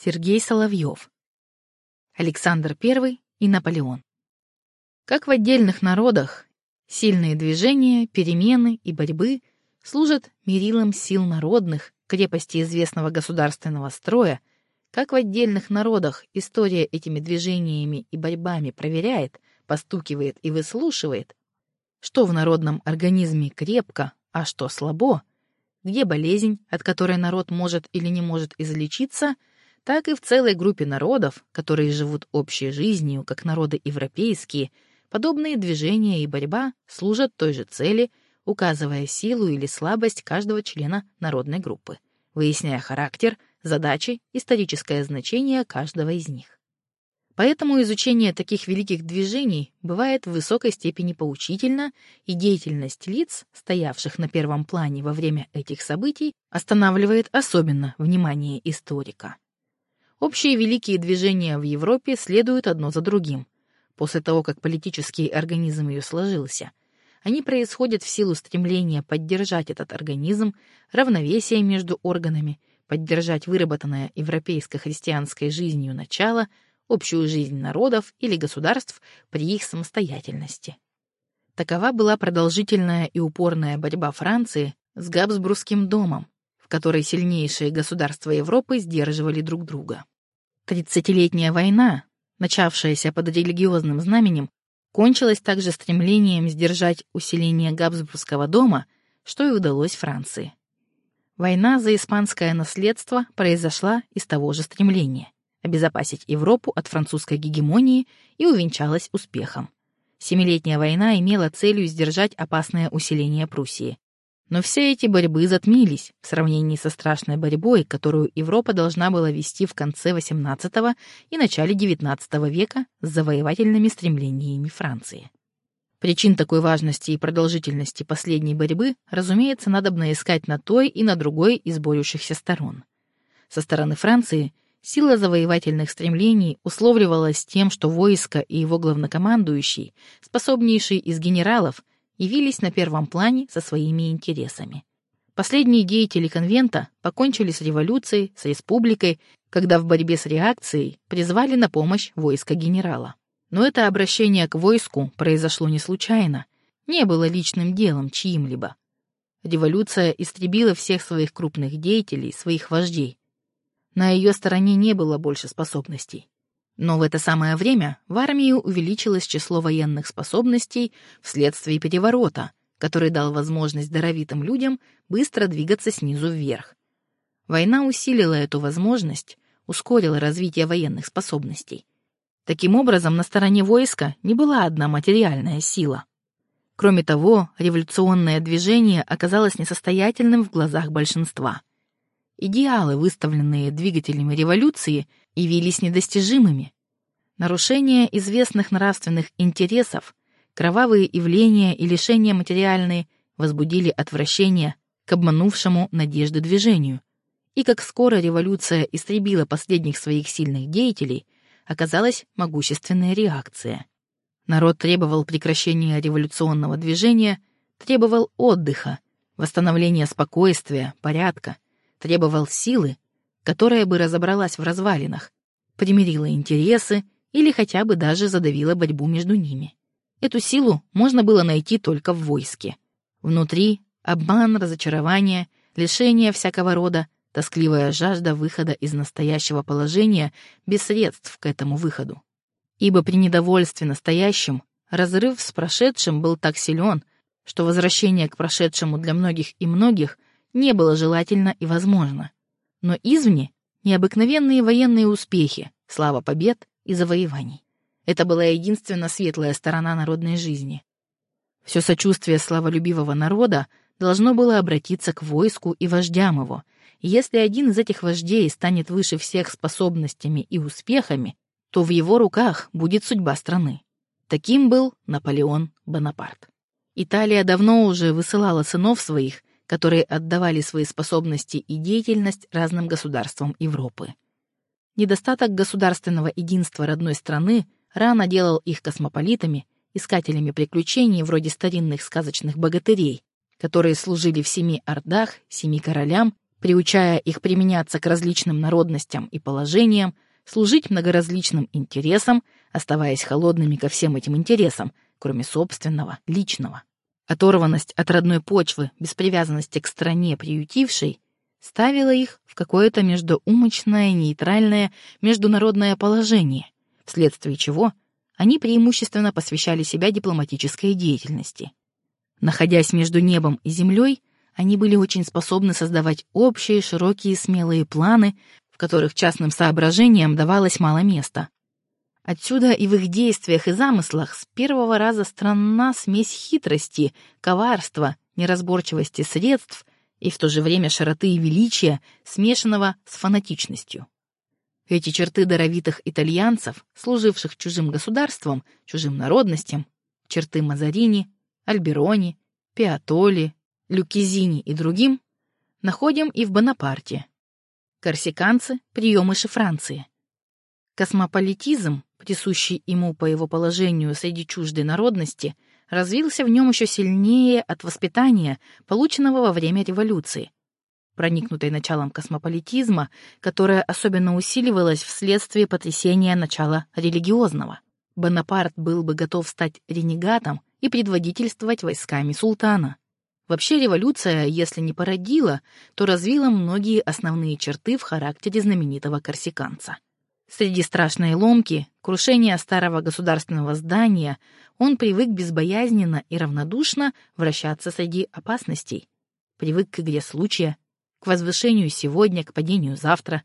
Сергей Соловьев. Александр I и Наполеон. Как в отдельных народах, сильные движения, перемены и борьбы служат мерилом сил народных, крепости известного государственного строя, как в отдельных народах история этими движениями и борьбами проверяет, постукивает и выслушивает, что в народном организме крепко, а что слабо, где болезнь, от которой народ может или не может излечиться — так и в целой группе народов, которые живут общей жизнью, как народы европейские, подобные движения и борьба служат той же цели, указывая силу или слабость каждого члена народной группы, выясняя характер, задачи, историческое значение каждого из них. Поэтому изучение таких великих движений бывает в высокой степени поучительно, и деятельность лиц, стоявших на первом плане во время этих событий, останавливает особенно внимание историка. Общие великие движения в Европе следуют одно за другим. После того, как политический организм ее сложился, они происходят в силу стремления поддержать этот организм, равновесие между органами, поддержать выработанное европейско-христианской жизнью начало, общую жизнь народов или государств при их самостоятельности. Такова была продолжительная и упорная борьба Франции с Габсбургским домом, в которой сильнейшие государства Европы сдерживали друг друга. Тридцатилетняя война, начавшаяся под религиозным знаменем, кончилась также стремлением сдержать усиление Габсбургского дома, что и удалось Франции. Война за испанское наследство произошла из того же стремления — обезопасить Европу от французской гегемонии и увенчалась успехом. Семилетняя война имела целью сдержать опасное усиление Пруссии. Но все эти борьбы затмились в сравнении со страшной борьбой, которую Европа должна была вести в конце XVIII и начале XIX века с завоевательными стремлениями Франции. Причин такой важности и продолжительности последней борьбы, разумеется, надобно искать на той и на другой из борющихся сторон. Со стороны Франции сила завоевательных стремлений условливалась тем, что войско и его главнокомандующий, способнейший из генералов, явились на первом плане со своими интересами. Последние деятели конвента покончили с революцией, с республикой, когда в борьбе с реакцией призвали на помощь войско генерала. Но это обращение к войску произошло не случайно, не было личным делом чьим-либо. Революция истребила всех своих крупных деятелей, своих вождей. На ее стороне не было больше способностей. Но в это самое время в армию увеличилось число военных способностей вследствие переворота, который дал возможность даровитым людям быстро двигаться снизу вверх. Война усилила эту возможность, ускорила развитие военных способностей. Таким образом, на стороне войска не была одна материальная сила. Кроме того, революционное движение оказалось несостоятельным в глазах большинства. Идеалы, выставленные двигателями революции, явились недостижимыми. Нарушение известных нравственных интересов, кровавые явления и лишения материальные возбудили отвращение к обманувшему надежды движению. И как скоро революция истребила последних своих сильных деятелей, оказалась могущественная реакция. Народ требовал прекращения революционного движения, требовал отдыха, восстановления спокойствия, порядка, требовал силы, которая бы разобралась в развалинах, примирила интересы или хотя бы даже задавила борьбу между ними. Эту силу можно было найти только в войске. Внутри обман, разочарование, лишение всякого рода, тоскливая жажда выхода из настоящего положения без средств к этому выходу. Ибо при недовольстве настоящим разрыв с прошедшим был так силен, что возвращение к прошедшему для многих и многих не было желательно и возможно но извне необыкновенные военные успехи, слава побед и завоеваний. Это была единственно светлая сторона народной жизни. Все сочувствие славолюбивого народа должно было обратиться к войску и вождям его, если один из этих вождей станет выше всех способностями и успехами, то в его руках будет судьба страны. Таким был Наполеон Бонапарт. Италия давно уже высылала сынов своих которые отдавали свои способности и деятельность разным государствам Европы. Недостаток государственного единства родной страны рано делал их космополитами, искателями приключений вроде старинных сказочных богатырей, которые служили в семи ордах, семи королям приучая их применяться к различным народностям и положениям, служить многоразличным интересам, оставаясь холодными ко всем этим интересам, кроме собственного, личного. Оторванность от родной почвы, без привязанности к стране приютившей, ставила их в какое-то междуумочное, нейтральное международное положение, вследствие чего они преимущественно посвящали себя дипломатической деятельности. Находясь между небом и землей, они были очень способны создавать общие, широкие, смелые планы, в которых частным соображениям давалось мало места. Отсюда и в их действиях и замыслах с первого раза странна смесь хитрости, коварства, неразборчивости средств и в то же время широты и величия, смешанного с фанатичностью. Эти черты даровитых итальянцев, служивших чужим государством, чужим народностям, черты Мазарини, Альберони, Пиатоли, Люкизини и другим, находим и в Бонапарте. Корсиканцы — приемыши Франции. Космополитизм, присущий ему по его положению среди чуждой народности, развился в нем еще сильнее от воспитания, полученного во время революции, проникнутой началом космополитизма, которое особенно усиливалось вследствие потрясения начала религиозного. Бонапарт был бы готов стать ренегатом и предводительствовать войсками султана. Вообще революция, если не породила, то развила многие основные черты в характере знаменитого корсиканца. Среди страшной ломки, крушения старого государственного здания, он привык безбоязненно и равнодушно вращаться среди опасностей. Привык к игре случая, к возвышению сегодня, к падению завтра.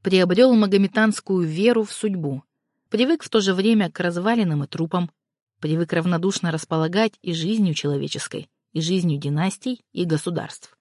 Приобрел магометанскую веру в судьбу. Привык в то же время к развалинам и трупам. Привык равнодушно располагать и жизнью человеческой и жизнью династий и государств.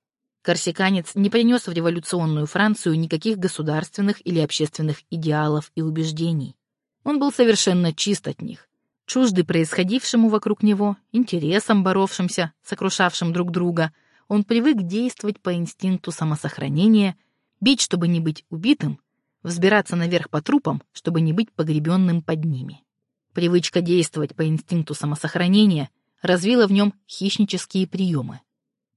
Корсиканец не принес в революционную Францию никаких государственных или общественных идеалов и убеждений. Он был совершенно чист от них, чуждый происходившему вокруг него, интересам, боровшимся, сокрушавшим друг друга. Он привык действовать по инстинкту самосохранения, бить, чтобы не быть убитым, взбираться наверх по трупам, чтобы не быть погребенным под ними. Привычка действовать по инстинкту самосохранения развила в нем хищнические приемы.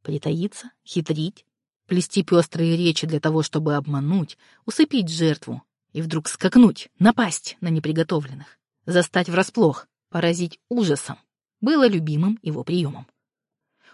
Притаиться, хитрить, плести пестрые речи для того, чтобы обмануть, усыпить жертву и вдруг скакнуть, напасть на неприготовленных, застать врасплох, поразить ужасом, было любимым его приемом.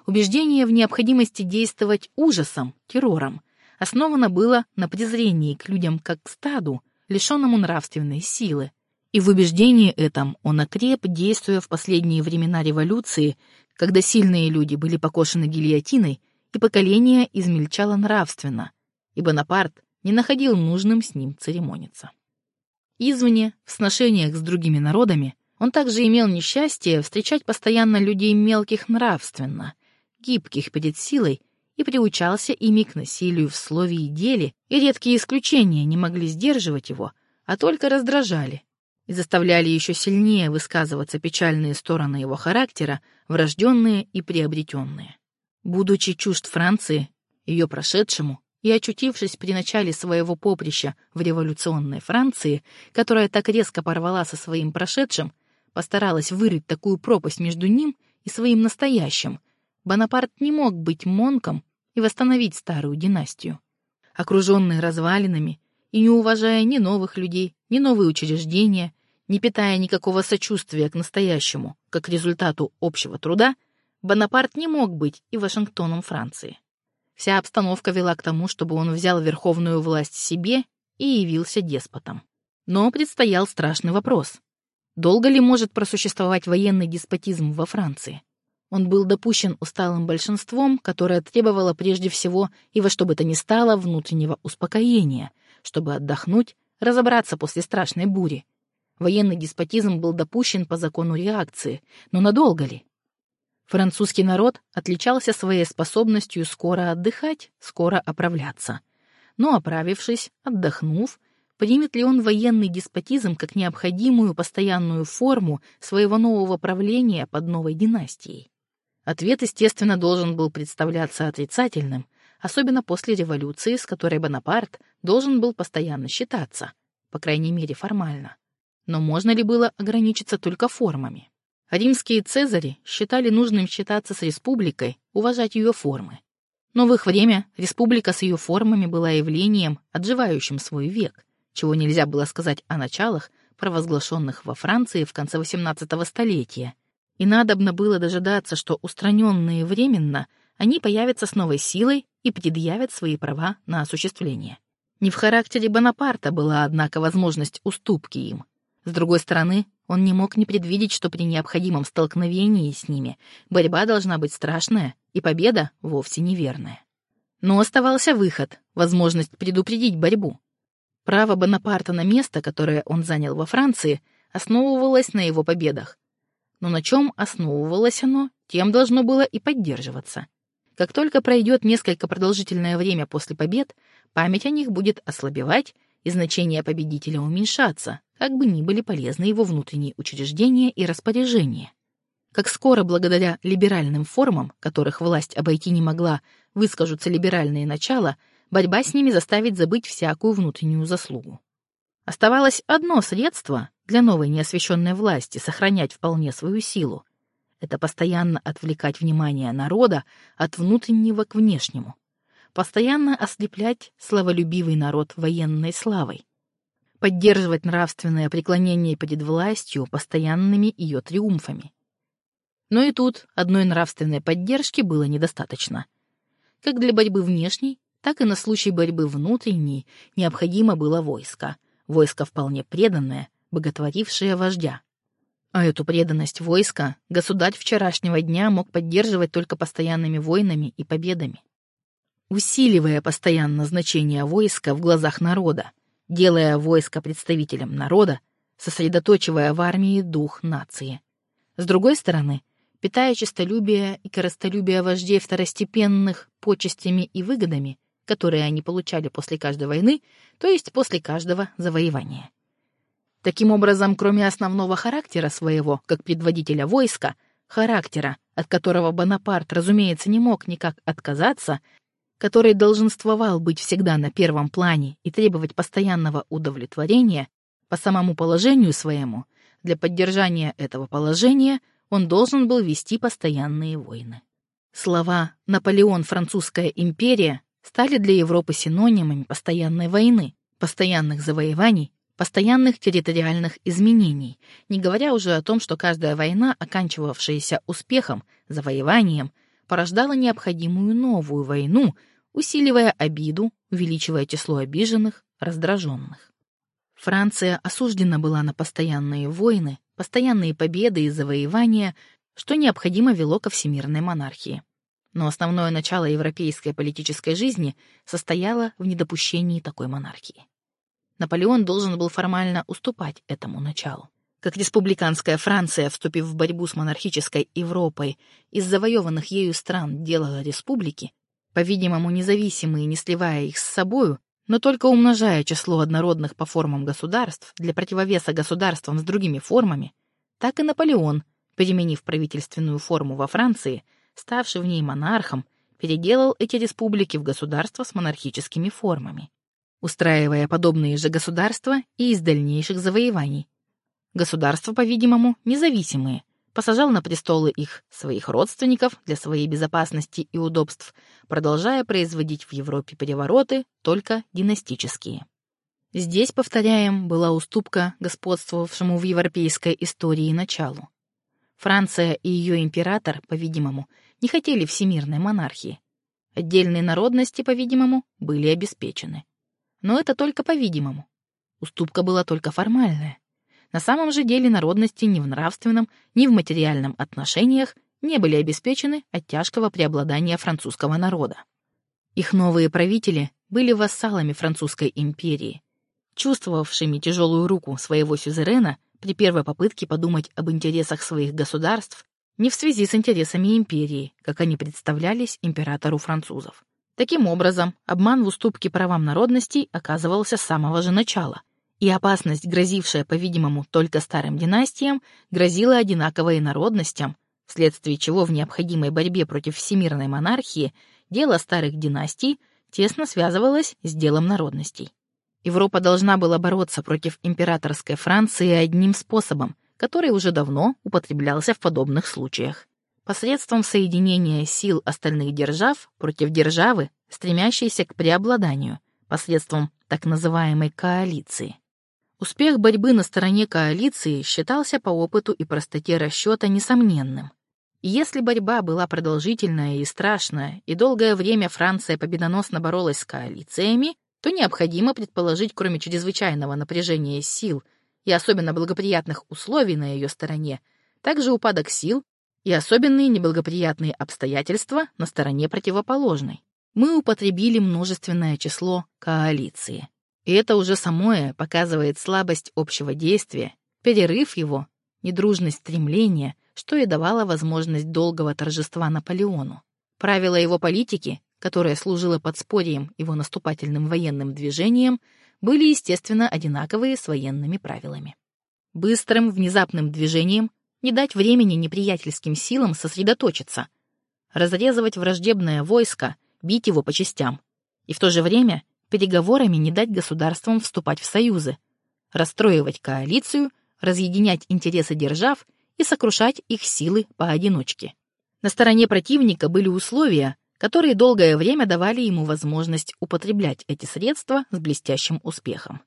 Убеждение в необходимости действовать ужасом, террором, основано было на презрении к людям как к стаду, лишенному нравственной силы, и в убеждении этом он окреп, действуя в последние времена революции, когда сильные люди были покошены гильотиной, и поколение измельчало нравственно, и Бонапарт не находил нужным с ним церемониться. Извне, в сношениях с другими народами, он также имел несчастье встречать постоянно людей мелких нравственно, гибких перед силой, и приучался ими к насилию в слове и деле, и редкие исключения не могли сдерживать его, а только раздражали, и заставляли еще сильнее высказываться печальные стороны его характера, врожденные и приобретенные. Будучи чужд Франции, ее прошедшему, и очутившись при начале своего поприща в революционной Франции, которая так резко порвала со своим прошедшим, постаралась вырыть такую пропасть между ним и своим настоящим, Бонапарт не мог быть монком и восстановить старую династию. Окруженный развалинами, и не уважая ни новых людей, ни новые учреждения, не питая никакого сочувствия к настоящему, как результату общего труда, Бонапарт не мог быть и Вашингтоном Франции. Вся обстановка вела к тому, чтобы он взял верховную власть себе и явился деспотом. Но предстоял страшный вопрос. Долго ли может просуществовать военный деспотизм во Франции? Он был допущен усталым большинством, которое требовало прежде всего и во что бы то ни стало внутреннего успокоения — чтобы отдохнуть, разобраться после страшной бури. Военный деспотизм был допущен по закону реакции, но надолго ли? Французский народ отличался своей способностью скоро отдыхать, скоро оправляться. Но оправившись, отдохнув, примет ли он военный деспотизм как необходимую постоянную форму своего нового правления под новой династией? Ответ, естественно, должен был представляться отрицательным, особенно после революции, с которой Бонапарт должен был постоянно считаться, по крайней мере формально. Но можно ли было ограничиться только формами? Римские цезари считали нужным считаться с республикой, уважать ее формы. Но в их время республика с ее формами была явлением, отживающим свой век, чего нельзя было сказать о началах, провозглашенных во Франции в конце XVIII столетия. И надобно было дожидаться, что устраненные временно, они появятся с новой силой и предъявят свои права на осуществление. Не в характере Бонапарта была, однако, возможность уступки им. С другой стороны, он не мог не предвидеть, что при необходимом столкновении с ними борьба должна быть страшная, и победа вовсе неверная. Но оставался выход, возможность предупредить борьбу. Право Бонапарта на место, которое он занял во Франции, основывалось на его победах. Но на чем основывалось оно, тем должно было и поддерживаться. Как только пройдет несколько продолжительное время после побед, память о них будет ослабевать и значение победителя уменьшаться, как бы ни были полезны его внутренние учреждения и распоряжения. Как скоро, благодаря либеральным формам, которых власть обойти не могла, выскажутся либеральные начала, борьба с ними заставит забыть всякую внутреннюю заслугу. Оставалось одно средство для новой неосвященной власти сохранять вполне свою силу. Это постоянно отвлекать внимание народа от внутреннего к внешнему. Постоянно ослеплять славолюбивый народ военной славой. Поддерживать нравственное преклонение перед властью постоянными ее триумфами. Но и тут одной нравственной поддержки было недостаточно. Как для борьбы внешней, так и на случай борьбы внутренней необходимо было войско. Войско вполне преданное, боготворившее вождя. А эту преданность войска государь вчерашнего дня мог поддерживать только постоянными войнами и победами. Усиливая постоянно значение войска в глазах народа, делая войско представителем народа, сосредоточивая в армии дух нации. С другой стороны, питая честолюбие и коростолюбие вождей второстепенных почестями и выгодами, которые они получали после каждой войны, то есть после каждого завоевания. Таким образом, кроме основного характера своего, как предводителя войска, характера, от которого Бонапарт, разумеется, не мог никак отказаться, который долженствовал быть всегда на первом плане и требовать постоянного удовлетворения по самому положению своему, для поддержания этого положения – он должен был вести постоянные войны. Слова «Наполеон, Французская империя» стали для Европы синонимами постоянной войны, постоянных завоеваний, постоянных территориальных изменений, не говоря уже о том, что каждая война, оканчивавшаяся успехом, завоеванием, порождала необходимую новую войну, усиливая обиду, увеличивая число обиженных, раздраженных. Франция осуждена была на постоянные войны, постоянные победы и завоевания, что необходимо вело ко всемирной монархии. Но основное начало европейской политической жизни состояло в недопущении такой монархии. Наполеон должен был формально уступать этому началу. Как республиканская Франция, вступив в борьбу с монархической Европой, из завоеванных ею стран делала республики, по-видимому, независимые, не сливая их с собою, но только умножая число однородных по формам государств для противовеса государствам с другими формами, так и Наполеон, переменив правительственную форму во Франции, ставший в ней монархом, переделал эти республики в государства с монархическими формами, устраивая подобные же государства и из дальнейших завоеваний. Государства, по-видимому, независимые – посажал на престолы их, своих родственников, для своей безопасности и удобств, продолжая производить в Европе перевороты, только династические. Здесь, повторяем, была уступка господствовавшему в европейской истории началу. Франция и ее император, по-видимому, не хотели всемирной монархии. Отдельные народности, по-видимому, были обеспечены. Но это только по-видимому. Уступка была только формальная. На самом же деле народности ни в нравственном, ни в материальном отношениях не были обеспечены от тяжкого преобладания французского народа. Их новые правители были вассалами французской империи, чувствовавшими тяжелую руку своего сюзерена при первой попытке подумать об интересах своих государств не в связи с интересами империи, как они представлялись императору французов. Таким образом, обман в уступке правам народностей оказывался с самого же начала — и опасность, грозившая, по-видимому, только старым династиям, грозила одинаково и народностям, вследствие чего в необходимой борьбе против всемирной монархии дело старых династий тесно связывалось с делом народностей. Европа должна была бороться против императорской Франции одним способом, который уже давно употреблялся в подобных случаях. Посредством соединения сил остальных держав против державы, стремящейся к преобладанию, посредством так называемой коалиции. Успех борьбы на стороне коалиции считался по опыту и простоте расчета несомненным. И если борьба была продолжительная и страшная, и долгое время Франция победоносно боролась с коалициями, то необходимо предположить, кроме чрезвычайного напряжения сил и особенно благоприятных условий на ее стороне, также упадок сил и особенные неблагоприятные обстоятельства на стороне противоположной. Мы употребили множественное число коалиции. И это уже самое показывает слабость общего действия, перерыв его, недружность стремления, что и давало возможность долгого торжества Наполеону. Правила его политики, которая служила подспорьем его наступательным военным движениям, были, естественно, одинаковые с военными правилами. Быстрым, внезапным движением не дать времени неприятельским силам сосредоточиться, разрезывать враждебное войско, бить его по частям, и в то же время переговорами не дать государствам вступать в союзы, расстроивать коалицию, разъединять интересы держав и сокрушать их силы поодиночке. На стороне противника были условия, которые долгое время давали ему возможность употреблять эти средства с блестящим успехом.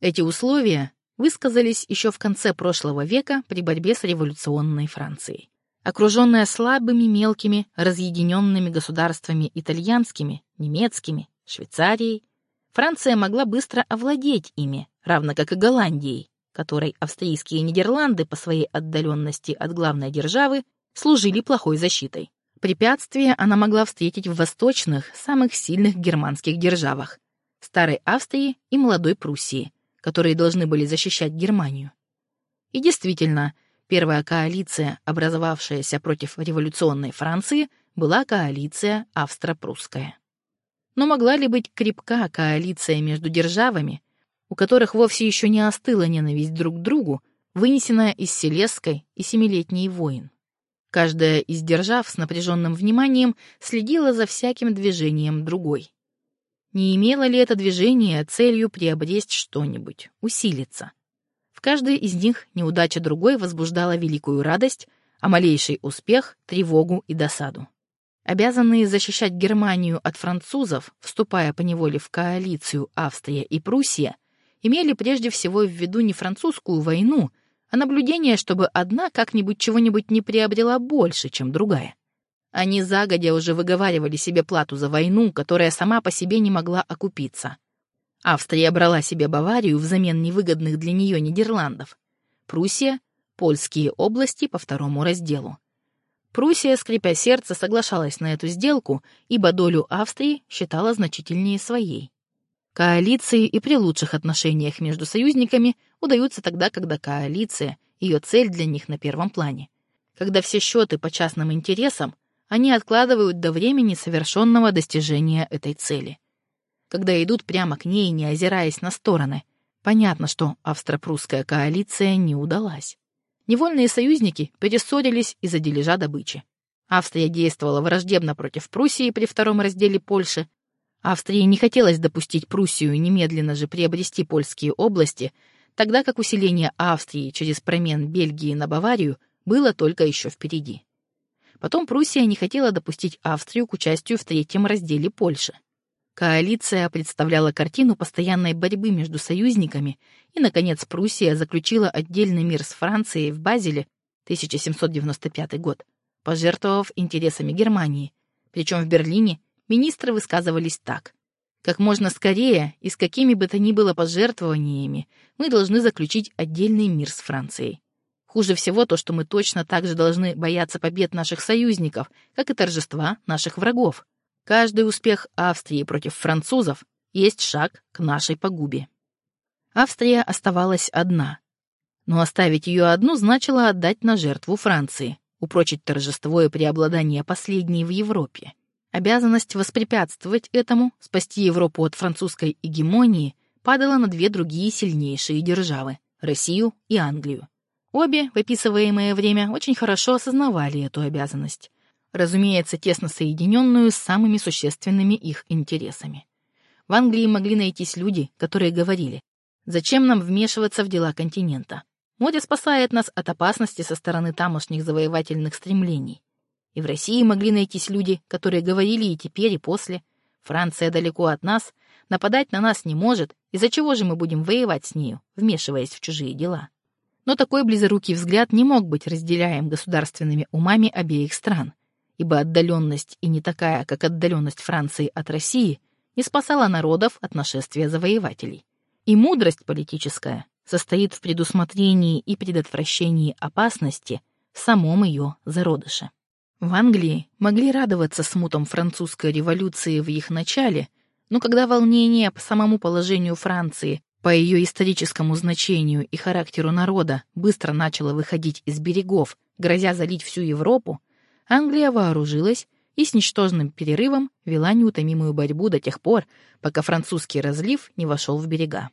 Эти условия высказались еще в конце прошлого века при борьбе с революционной Францией. Окруженная слабыми, мелкими, разъединенными государствами итальянскими, немецкими, Швейцарией, Франция могла быстро овладеть ими, равно как и Голландией, которой австрийские Нидерланды по своей отдаленности от главной державы служили плохой защитой. Препятствия она могла встретить в восточных, самых сильных германских державах – Старой Австрии и Молодой Пруссии, которые должны были защищать Германию. И действительно, первая коалиция, образовавшаяся против революционной Франции, была коалиция австро-прусская. Но могла ли быть крепка коалиция между державами, у которых вовсе еще не остыла ненависть друг к другу, вынесенная из Селесской и Семилетней войн. Каждая из держав с напряженным вниманием следила за всяким движением другой. Не имело ли это движение целью приобрести что-нибудь, усилиться? В каждой из них неудача другой возбуждала великую радость, а малейший успех — тревогу и досаду. Обязанные защищать Германию от французов, вступая по неволе в коалицию Австрия и Пруссия, имели прежде всего в виду не французскую войну, а наблюдение, чтобы одна как-нибудь чего-нибудь не приобрела больше, чем другая. Они загодя уже выговаривали себе плату за войну, которая сама по себе не могла окупиться. Австрия брала себе Баварию взамен невыгодных для нее Нидерландов. Пруссия — польские области по второму разделу. Пруссия, скрипя сердце, соглашалась на эту сделку, ибо долю Австрии считала значительнее своей. Коалиции и при лучших отношениях между союзниками удаются тогда, когда коалиция, ее цель для них на первом плане. Когда все счеты по частным интересам, они откладывают до времени совершенного достижения этой цели. Когда идут прямо к ней, не озираясь на стороны, понятно, что австро-прусская коалиция не удалась. Невольные союзники перессорились из-за дележа добычи. Австрия действовала враждебно против Пруссии при втором разделе Польши, Австрии не хотелось допустить Пруссию немедленно же приобрести польские области, тогда как усиление Австрии через промен Бельгии на Баварию было только еще впереди. Потом Пруссия не хотела допустить Австрию к участию в третьем разделе Польши. Коалиция представляла картину постоянной борьбы между союзниками, и, наконец, Пруссия заключила отдельный мир с Францией в Базеле 1795 год, пожертвовав интересами Германии, причем в Берлине министры высказывались так. Как можно скорее и с какими бы то ни было пожертвованиями мы должны заключить отдельный мир с Францией. Хуже всего то, что мы точно так же должны бояться побед наших союзников, как и торжества наших врагов. Каждый успех Австрии против французов есть шаг к нашей погубе. Австрия оставалась одна. Но оставить ее одну значило отдать на жертву Франции, упрочить торжество и преобладание последней в Европе. Обязанность воспрепятствовать этому, спасти Европу от французской гегемонии, падала на две другие сильнейшие державы — Россию и Англию. Обе, в описываемое время, очень хорошо осознавали эту обязанность, разумеется, тесно соединенную с самыми существенными их интересами. В Англии могли найтись люди, которые говорили, зачем нам вмешиваться в дела континента? Море спасает нас от опасности со стороны тамошних завоевательных стремлений. И в России могли найтись люди, которые говорили и теперь, и после. Франция далеко от нас, нападать на нас не может, из-за чего же мы будем воевать с нею, вмешиваясь в чужие дела? Но такой близорукий взгляд не мог быть разделяем государственными умами обеих стран, ибо отдаленность и не такая, как отдаленность Франции от России, не спасала народов от нашествия завоевателей. И мудрость политическая состоит в предусмотрении и предотвращении опасности в самом ее зародыше. В Англии могли радоваться смутам французской революции в их начале, но когда волнение по самому положению Франции, по ее историческому значению и характеру народа быстро начало выходить из берегов, грозя залить всю Европу, Англия вооружилась и с ничтожным перерывом вела неутомимую борьбу до тех пор, пока французский разлив не вошел в берега.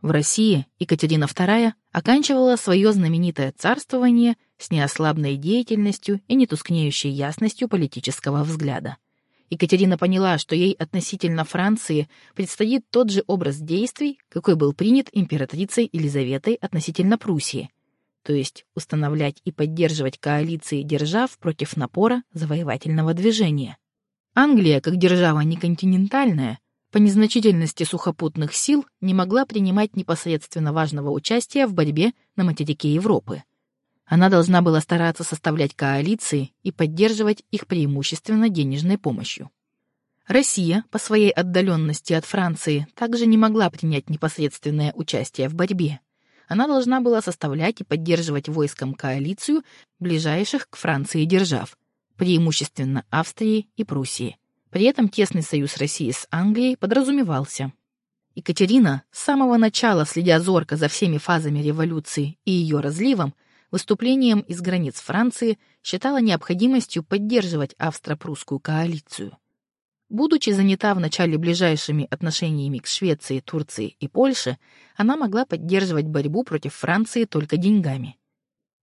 В России Екатерина II оканчивала свое знаменитое царствование с неослабной деятельностью и нетускнеющей ясностью политического взгляда. Екатерина поняла, что ей относительно Франции предстоит тот же образ действий, какой был принят императрицей Елизаветой относительно Пруссии, то есть установлять и поддерживать коалиции держав против напора завоевательного движения. Англия, как держава неконтинентальная, по незначительности сухопутных сил не могла принимать непосредственно важного участия в борьбе на материке Европы. Она должна была стараться составлять коалиции и поддерживать их преимущественно денежной помощью. Россия, по своей отдаленности от Франции, также не могла принять непосредственное участие в борьбе. Она должна была составлять и поддерживать войском коалицию ближайших к Франции держав, преимущественно Австрии и Пруссии. При этом тесный союз России с Англией подразумевался. Екатерина, с самого начала следя зорко за всеми фазами революции и ее разливом, выступлением из границ Франции считала необходимостью поддерживать австро-прусскую коалицию. Будучи занята в начале ближайшими отношениями к Швеции, Турции и Польше, она могла поддерживать борьбу против Франции только деньгами.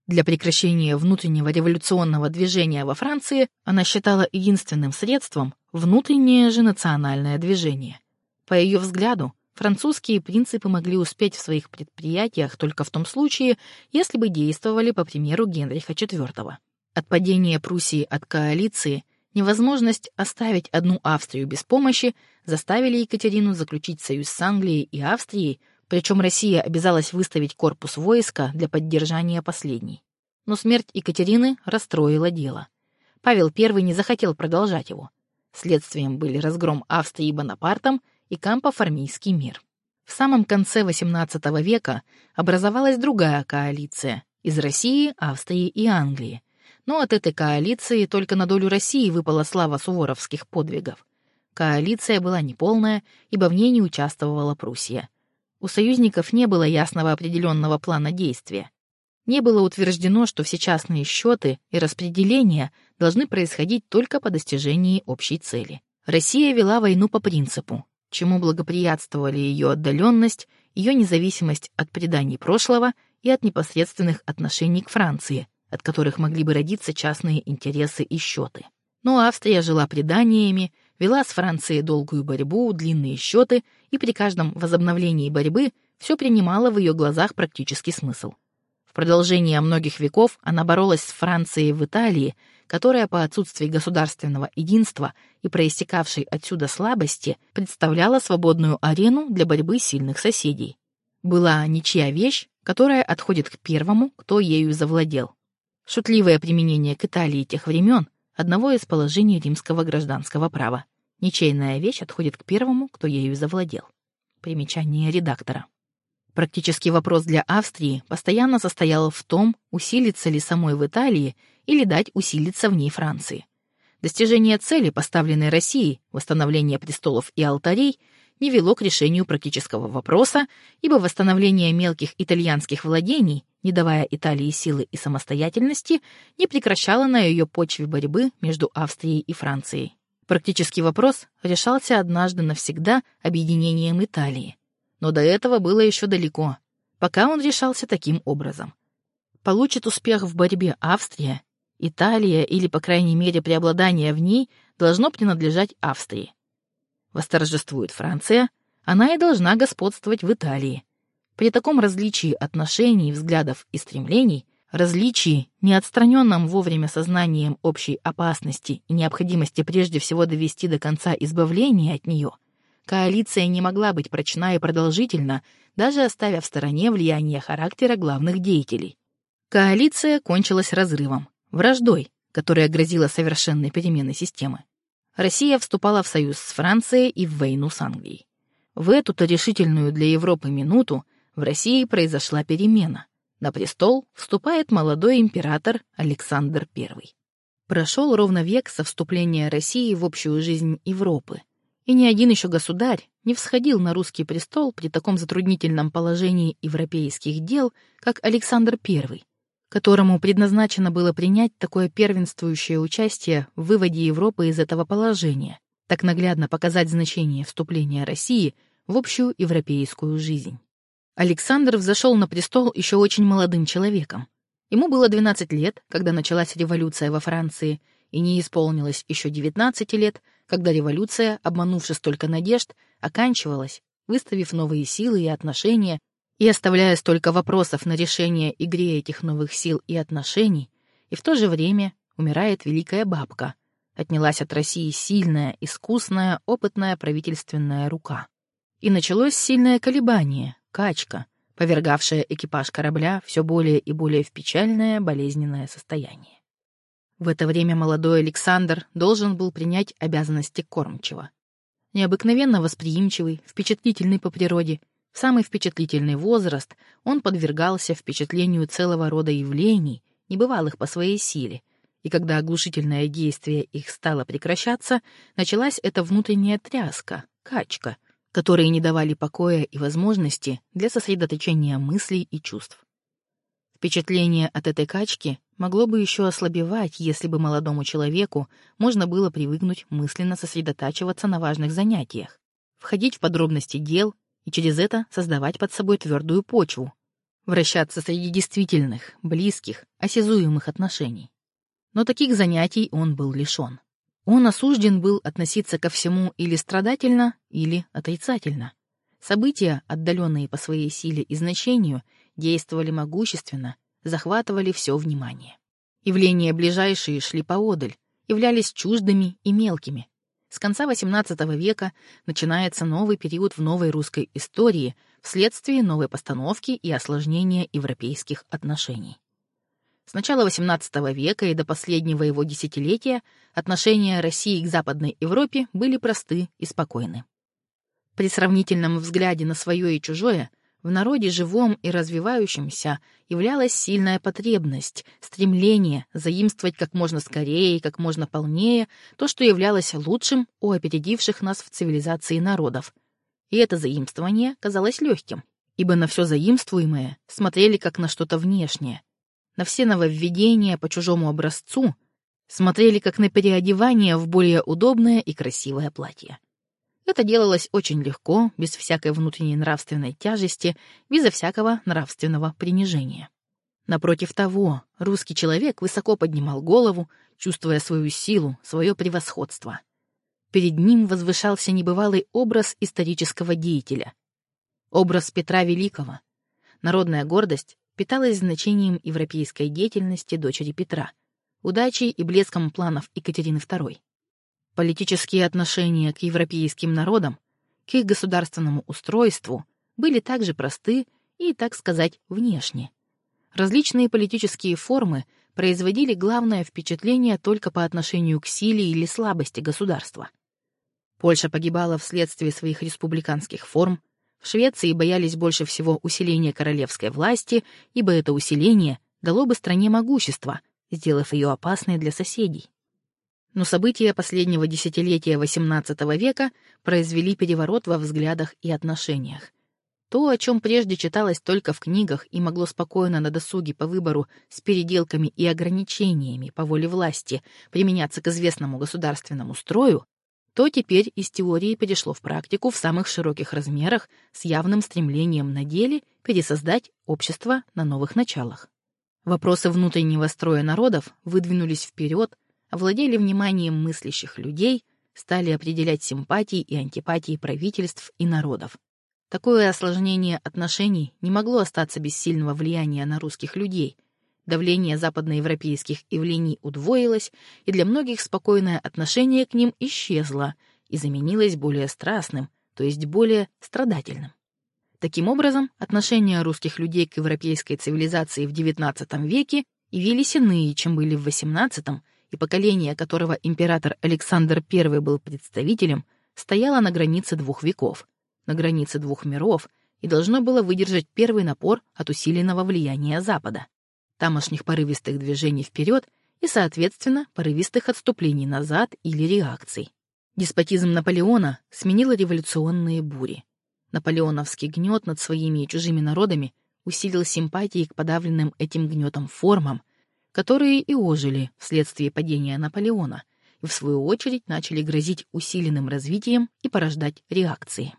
Для прекращения внутреннего революционного движения во Франции она считала единственным средством внутреннее же национальное движение. По ее взгляду, французские принципы могли успеть в своих предприятиях только в том случае, если бы действовали по примеру Генриха IV. Отпадение Пруссии от коалиции, невозможность оставить одну Австрию без помощи заставили Екатерину заключить союз с Англией и Австрией, причем Россия обязалась выставить корпус войска для поддержания последней. Но смерть Екатерины расстроила дело. Павел I не захотел продолжать его. Следствием были разгром Австрии Бонапартом и Кампо-Формийский мир. В самом конце XVIII века образовалась другая коалиция из России, Австрии и Англии. Но от этой коалиции только на долю России выпала слава суворовских подвигов. Коалиция была неполная, ибо в ней не участвовала Пруссия. У союзников не было ясного определенного плана действия. Не было утверждено, что все частные счеты и распределения должны происходить только по достижении общей цели. Россия вела войну по принципу, чему благоприятствовали ее отдаленность, ее независимость от преданий прошлого и от непосредственных отношений к Франции, от которых могли бы родиться частные интересы и счеты. Но Австрия жила преданиями, вела с Францией долгую борьбу, длинные счеты, и при каждом возобновлении борьбы все принимало в ее глазах практический смысл. В продолжение многих веков она боролась с Францией в Италии, которая по отсутствии государственного единства и проистекавшей отсюда слабости представляла свободную арену для борьбы сильных соседей. Была ничья вещь, которая отходит к первому, кто ею завладел. Шутливое применение к Италии тех времен одного из положений римского гражданского права. Ничейная вещь отходит к первому, кто ею завладел. Примечание редактора. Практический вопрос для Австрии постоянно состоял в том, усилиться ли самой в Италии или дать усилиться в ней Франции. Достижение цели, поставленной Россией, восстановление престолов и алтарей, не вело к решению практического вопроса, ибо восстановление мелких итальянских владений не давая Италии силы и самостоятельности, не прекращала на ее почве борьбы между Австрией и Францией. Практический вопрос решался однажды навсегда объединением Италии. Но до этого было еще далеко, пока он решался таким образом. Получит успех в борьбе Австрия, Италия или, по крайней мере, преобладание в ней должно принадлежать Австрии. Восторжествует Франция, она и должна господствовать в Италии, при таком различии отношений, взглядов и стремлений различии, неотстраненном вовремя сознанием общей опасности и необходимости прежде всего довести до конца избавления от нее, коалиция не могла быть прочна и продолжительна, даже оставив в стороне влияние характера главных деятелей. Коалиция кончилась разрывом, враждой, которая грозила совершенной переменой системы. Россия вступала в союз с Францией и в войну с Англией. В эту-то решительную для Европы минуту в России произошла перемена. На престол вступает молодой император Александр I. Прошел ровно век со вступления России в общую жизнь Европы, и ни один еще государь не всходил на русский престол при таком затруднительном положении европейских дел, как Александр I, которому предназначено было принять такое первенствующее участие в выводе Европы из этого положения, так наглядно показать значение вступления России в общую европейскую жизнь. Александр взошел на престол еще очень молодым человеком. Ему было 12 лет, когда началась революция во Франции, и не исполнилось еще 19 лет, когда революция, обманувши столько надежд, оканчивалась, выставив новые силы и отношения и оставляя столько вопросов на решение игре этих новых сил и отношений, и в то же время умирает великая бабка, отнялась от России сильная, искусная, опытная правительственная рука. И началось сильное колебание, качка, повергавшая экипаж корабля все более и более в печальное, болезненное состояние. В это время молодой Александр должен был принять обязанности кормчего. Необыкновенно восприимчивый, впечатлительный по природе — в самый впечатлительный возраст он подвергался впечатлению целого рода явлений, небывалых по своей силе, и когда оглушительное действие их стало прекращаться, началась эта внутренняя тряска, качка, которые не давали покоя и возможности для сосредоточения мыслей и чувств. Впечатление от этой качки могло бы еще ослабевать, если бы молодому человеку можно было привыкнуть мысленно сосредотачиваться на важных занятиях, входить в подробности дел и через это создавать под собой твердую почву, вращаться среди действительных, близких, осязуемых отношений. Но таких занятий он был лишен. Он осужден был относиться ко всему или страдательно, или отрицательно. События, отдаленные по своей силе и значению, действовали могущественно, захватывали все внимание. Явления ближайшие шли поодаль, являлись чуждыми и мелкими, с конца XVIII века начинается новый период в новой русской истории вследствие новой постановки и осложнения европейских отношений. С начала XVIII века и до последнего его десятилетия отношения России к Западной Европе были просты и спокойны. При сравнительном взгляде на свое и чужое – в народе живом и развивающемся являлась сильная потребность, стремление заимствовать как можно скорее и как можно полнее то, что являлось лучшим у опередивших нас в цивилизации народов. И это заимствование казалось легким, ибо на все заимствуемое смотрели как на что-то внешнее. На все нововведения по чужому образцу смотрели как на переодевание в более удобное и красивое платье. Это делалось очень легко, без всякой внутренней нравственной тяжести, безо всякого нравственного принижения. Напротив того, русский человек высоко поднимал голову, чувствуя свою силу, свое превосходство. Перед ним возвышался небывалый образ исторического деятеля. Образ Петра Великого. Народная гордость питалась значением европейской деятельности дочери Петра, удачей и блеском планов Екатерины II. Политические отношения к европейским народам, к их государственному устройству были также просты и, так сказать, внешне. Различные политические формы производили главное впечатление только по отношению к силе или слабости государства. Польша погибала вследствие своих республиканских форм, в Швеции боялись больше всего усиления королевской власти, ибо это усиление дало бы стране могущество, сделав ее опасной для соседей но события последнего десятилетия XVIII века произвели переворот во взглядах и отношениях. То, о чем прежде читалось только в книгах и могло спокойно на досуге по выбору с переделками и ограничениями по воле власти применяться к известному государственному строю, то теперь из теории перешло в практику в самых широких размерах с явным стремлением на деле пересоздать общество на новых началах. Вопросы внутреннего строя народов выдвинулись вперед овладели вниманием мыслящих людей, стали определять симпатии и антипатии правительств и народов. Такое осложнение отношений не могло остаться без сильного влияния на русских людей, давление западноевропейских явлений удвоилось, и для многих спокойное отношение к ним исчезло и заменилось более страстным, то есть более страдательным. Таким образом, отношения русских людей к европейской цивилизации в XIX веке явились иные, чем были в XVIII, и поколение которого император Александр I был представителем, стояло на границе двух веков, на границе двух миров, и должно было выдержать первый напор от усиленного влияния Запада, тамошних порывистых движений вперед и, соответственно, порывистых отступлений назад или реакций. Деспотизм Наполеона сменил революционные бури. Наполеоновский гнет над своими и чужими народами усилил симпатии к подавленным этим гнетом формам, которые и ожили вследствие падения Наполеона и, в свою очередь, начали грозить усиленным развитием и порождать реакции.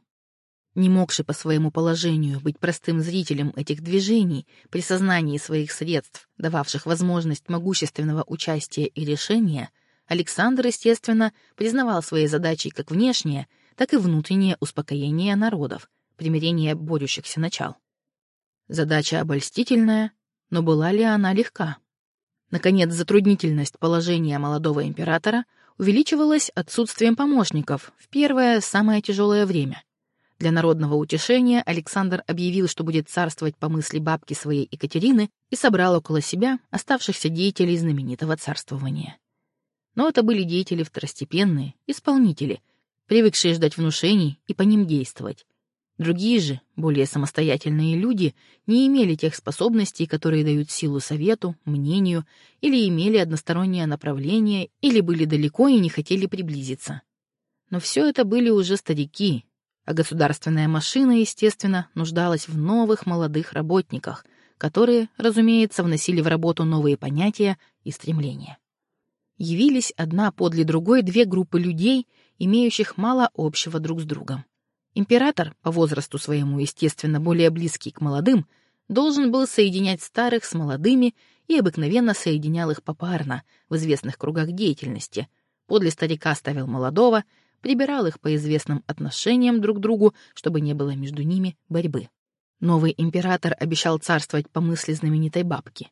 Не могший по своему положению быть простым зрителем этих движений при сознании своих средств, дававших возможность могущественного участия и решения, Александр, естественно, признавал своей задачей как внешнее, так и внутреннее успокоение народов, примирение борющихся начал. Задача обольстительная, но была ли она легка? Наконец, затруднительность положения молодого императора увеличивалась отсутствием помощников в первое, самое тяжелое время. Для народного утешения Александр объявил, что будет царствовать по мысли бабки своей Екатерины и собрал около себя оставшихся деятелей знаменитого царствования. Но это были деятели второстепенные, исполнители, привыкшие ждать внушений и по ним действовать. Другие же, более самостоятельные люди, не имели тех способностей, которые дают силу совету, мнению, или имели одностороннее направление, или были далеко и не хотели приблизиться. Но все это были уже старики, а государственная машина, естественно, нуждалась в новых молодых работниках, которые, разумеется, вносили в работу новые понятия и стремления явились одна подле другой две группы людей, имеющих мало общего друг с другом. Император, по возрасту своему, естественно, более близкий к молодым, должен был соединять старых с молодыми и обыкновенно соединял их попарно в известных кругах деятельности. Подле старика ставил молодого, прибирал их по известным отношениям друг к другу, чтобы не было между ними борьбы. Новый император обещал царствовать по мысли знаменитой бабки.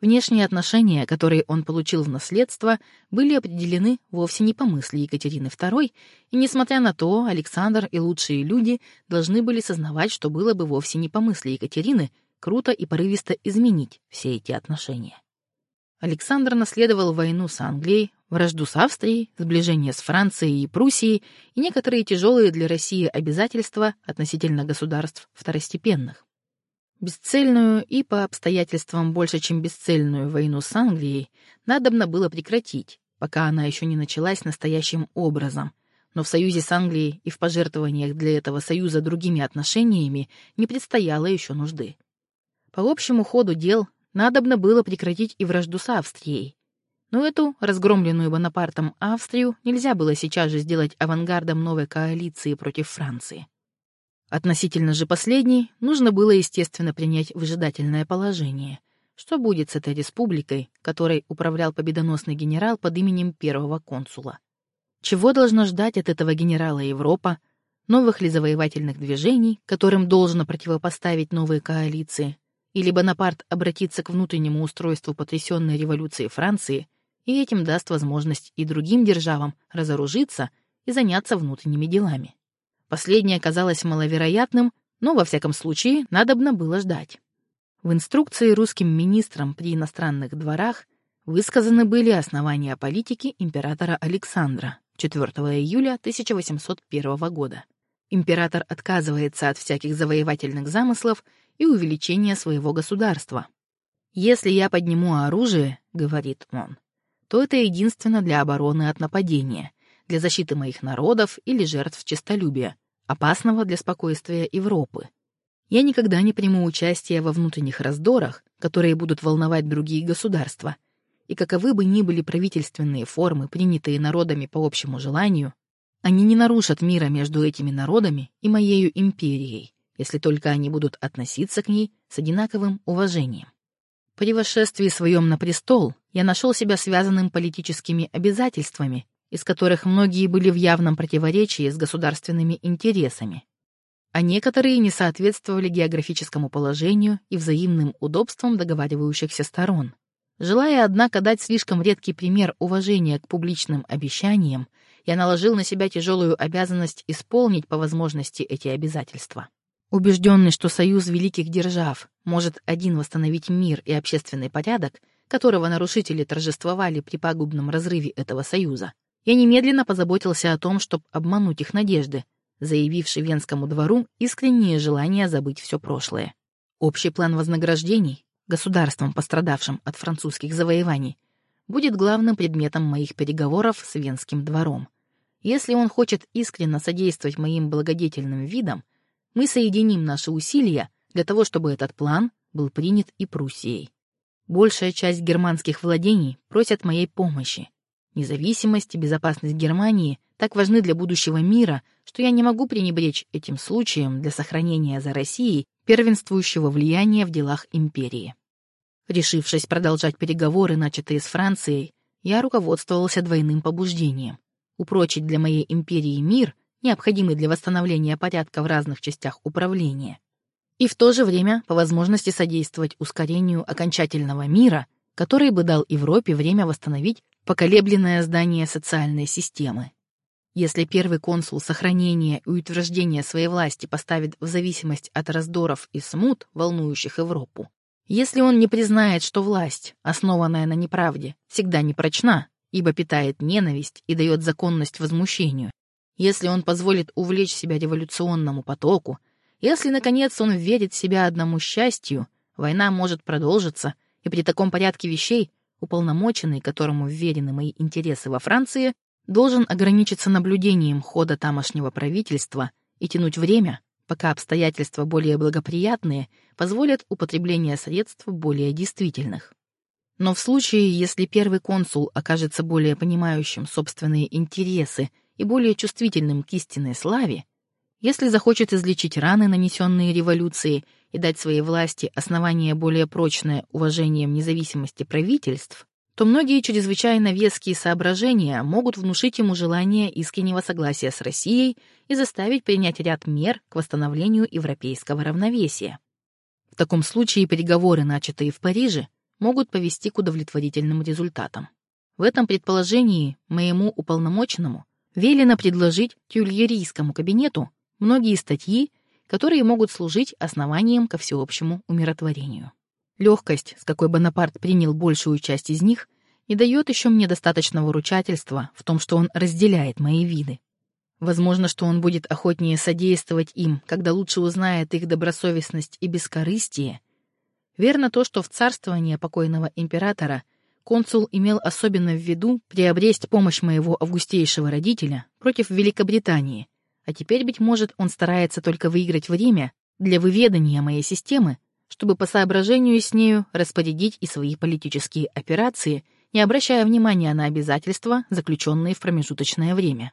Внешние отношения, которые он получил в наследство, были определены вовсе не по мысли Екатерины II, и, несмотря на то, Александр и лучшие люди должны были сознавать, что было бы вовсе не по мысли Екатерины круто и порывисто изменить все эти отношения. Александр наследовал войну с Англией, вражду с Австрией, сближение с Францией и Пруссией и некоторые тяжелые для России обязательства относительно государств второстепенных. Бесцельную и по обстоятельствам больше, чем бесцельную войну с Англией надобно было прекратить, пока она еще не началась настоящим образом. Но в союзе с Англией и в пожертвованиях для этого союза другими отношениями не предстояло еще нужды. По общему ходу дел надобно было прекратить и вражду с Австрией. Но эту, разгромленную Бонапартом Австрию, нельзя было сейчас же сделать авангардом новой коалиции против Франции. Относительно же последней, нужно было, естественно, принять выжидательное положение. Что будет с этой республикой, которой управлял победоносный генерал под именем первого консула? Чего должна ждать от этого генерала Европа? Новых ли завоевательных движений, которым должно противопоставить новые коалиции? Или Бонапарт обратится к внутреннему устройству потрясенной революции Франции, и этим даст возможность и другим державам разоружиться и заняться внутренними делами? Последнее казалось маловероятным, но, во всяком случае, надобно было ждать. В инструкции русским министрам при иностранных дворах высказаны были основания политики императора Александра 4 июля 1801 года. Император отказывается от всяких завоевательных замыслов и увеличения своего государства. «Если я подниму оружие, — говорит он, — то это единственно для обороны от нападения, для защиты моих народов или жертв честолюбия, опасного для спокойствия Европы. Я никогда не приму участие во внутренних раздорах, которые будут волновать другие государства. И каковы бы ни были правительственные формы, принятые народами по общему желанию, они не нарушат мира между этими народами и моею империей, если только они будут относиться к ней с одинаковым уважением. При восшествии своем на престол я нашел себя связанным политическими обязательствами из которых многие были в явном противоречии с государственными интересами. а некоторые не соответствовали географическому положению и взаимным удобствам договаривающихся сторон. Желая, однако, дать слишком редкий пример уважения к публичным обещаниям, я наложил на себя тяжелую обязанность исполнить по возможности эти обязательства. Убежденный, что союз великих держав может один восстановить мир и общественный порядок, которого нарушители торжествовали при пагубном разрыве этого союза, я немедленно позаботился о том, чтобы обмануть их надежды, заявивший Венскому двору искреннее желание забыть все прошлое. Общий план вознаграждений государством, пострадавшим от французских завоеваний, будет главным предметом моих переговоров с Венским двором. Если он хочет искренне содействовать моим благодетельным видам, мы соединим наши усилия для того, чтобы этот план был принят и Пруссией. Большая часть германских владений просят моей помощи. Независимость и безопасность Германии так важны для будущего мира, что я не могу пренебречь этим случаем для сохранения за Россией первенствующего влияния в делах империи. Решившись продолжать переговоры, начатые с Францией, я руководствовался двойным побуждением — упрочить для моей империи мир, необходимый для восстановления порядка в разных частях управления, и в то же время по возможности содействовать ускорению окончательного мира, который бы дал Европе время восстановить поколебленное здание социальной системы. Если первый консул сохранения и утверждения своей власти поставит в зависимость от раздоров и смут, волнующих Европу, если он не признает, что власть, основанная на неправде, всегда непрочна, ибо питает ненависть и дает законность возмущению, если он позволит увлечь себя революционному потоку, если, наконец, он верит себя одному счастью, война может продолжиться, и при таком порядке вещей уполномоченный, которому вверены мои интересы во Франции, должен ограничиться наблюдением хода тамошнего правительства и тянуть время, пока обстоятельства более благоприятные позволят употребление средств более действительных. Но в случае, если первый консул окажется более понимающим собственные интересы и более чувствительным к истинной славе, если захочет излечить раны, нанесенные революцией, и дать своей власти основание более прочное уважением независимости правительств, то многие чрезвычайно веские соображения могут внушить ему желание искреннего согласия с Россией и заставить принять ряд мер к восстановлению европейского равновесия. В таком случае переговоры, начатые в Париже, могут повести к удовлетворительным результатам. В этом предположении моему уполномоченному велено предложить тюльерийскому кабинету многие статьи, которые могут служить основанием ко всеобщему умиротворению. Легкость, с какой Бонапарт принял большую часть из них, не дает еще мне достаточного ручательства в том, что он разделяет мои виды. Возможно, что он будет охотнее содействовать им, когда лучше узнает их добросовестность и бескорыстие. Верно то, что в царствование покойного императора консул имел особенно в виду приобрести помощь моего августейшего родителя против Великобритании — а теперь, быть может, он старается только выиграть время для выведания моей системы, чтобы по соображению с нею распорядить и свои политические операции, не обращая внимания на обязательства, заключенные в промежуточное время.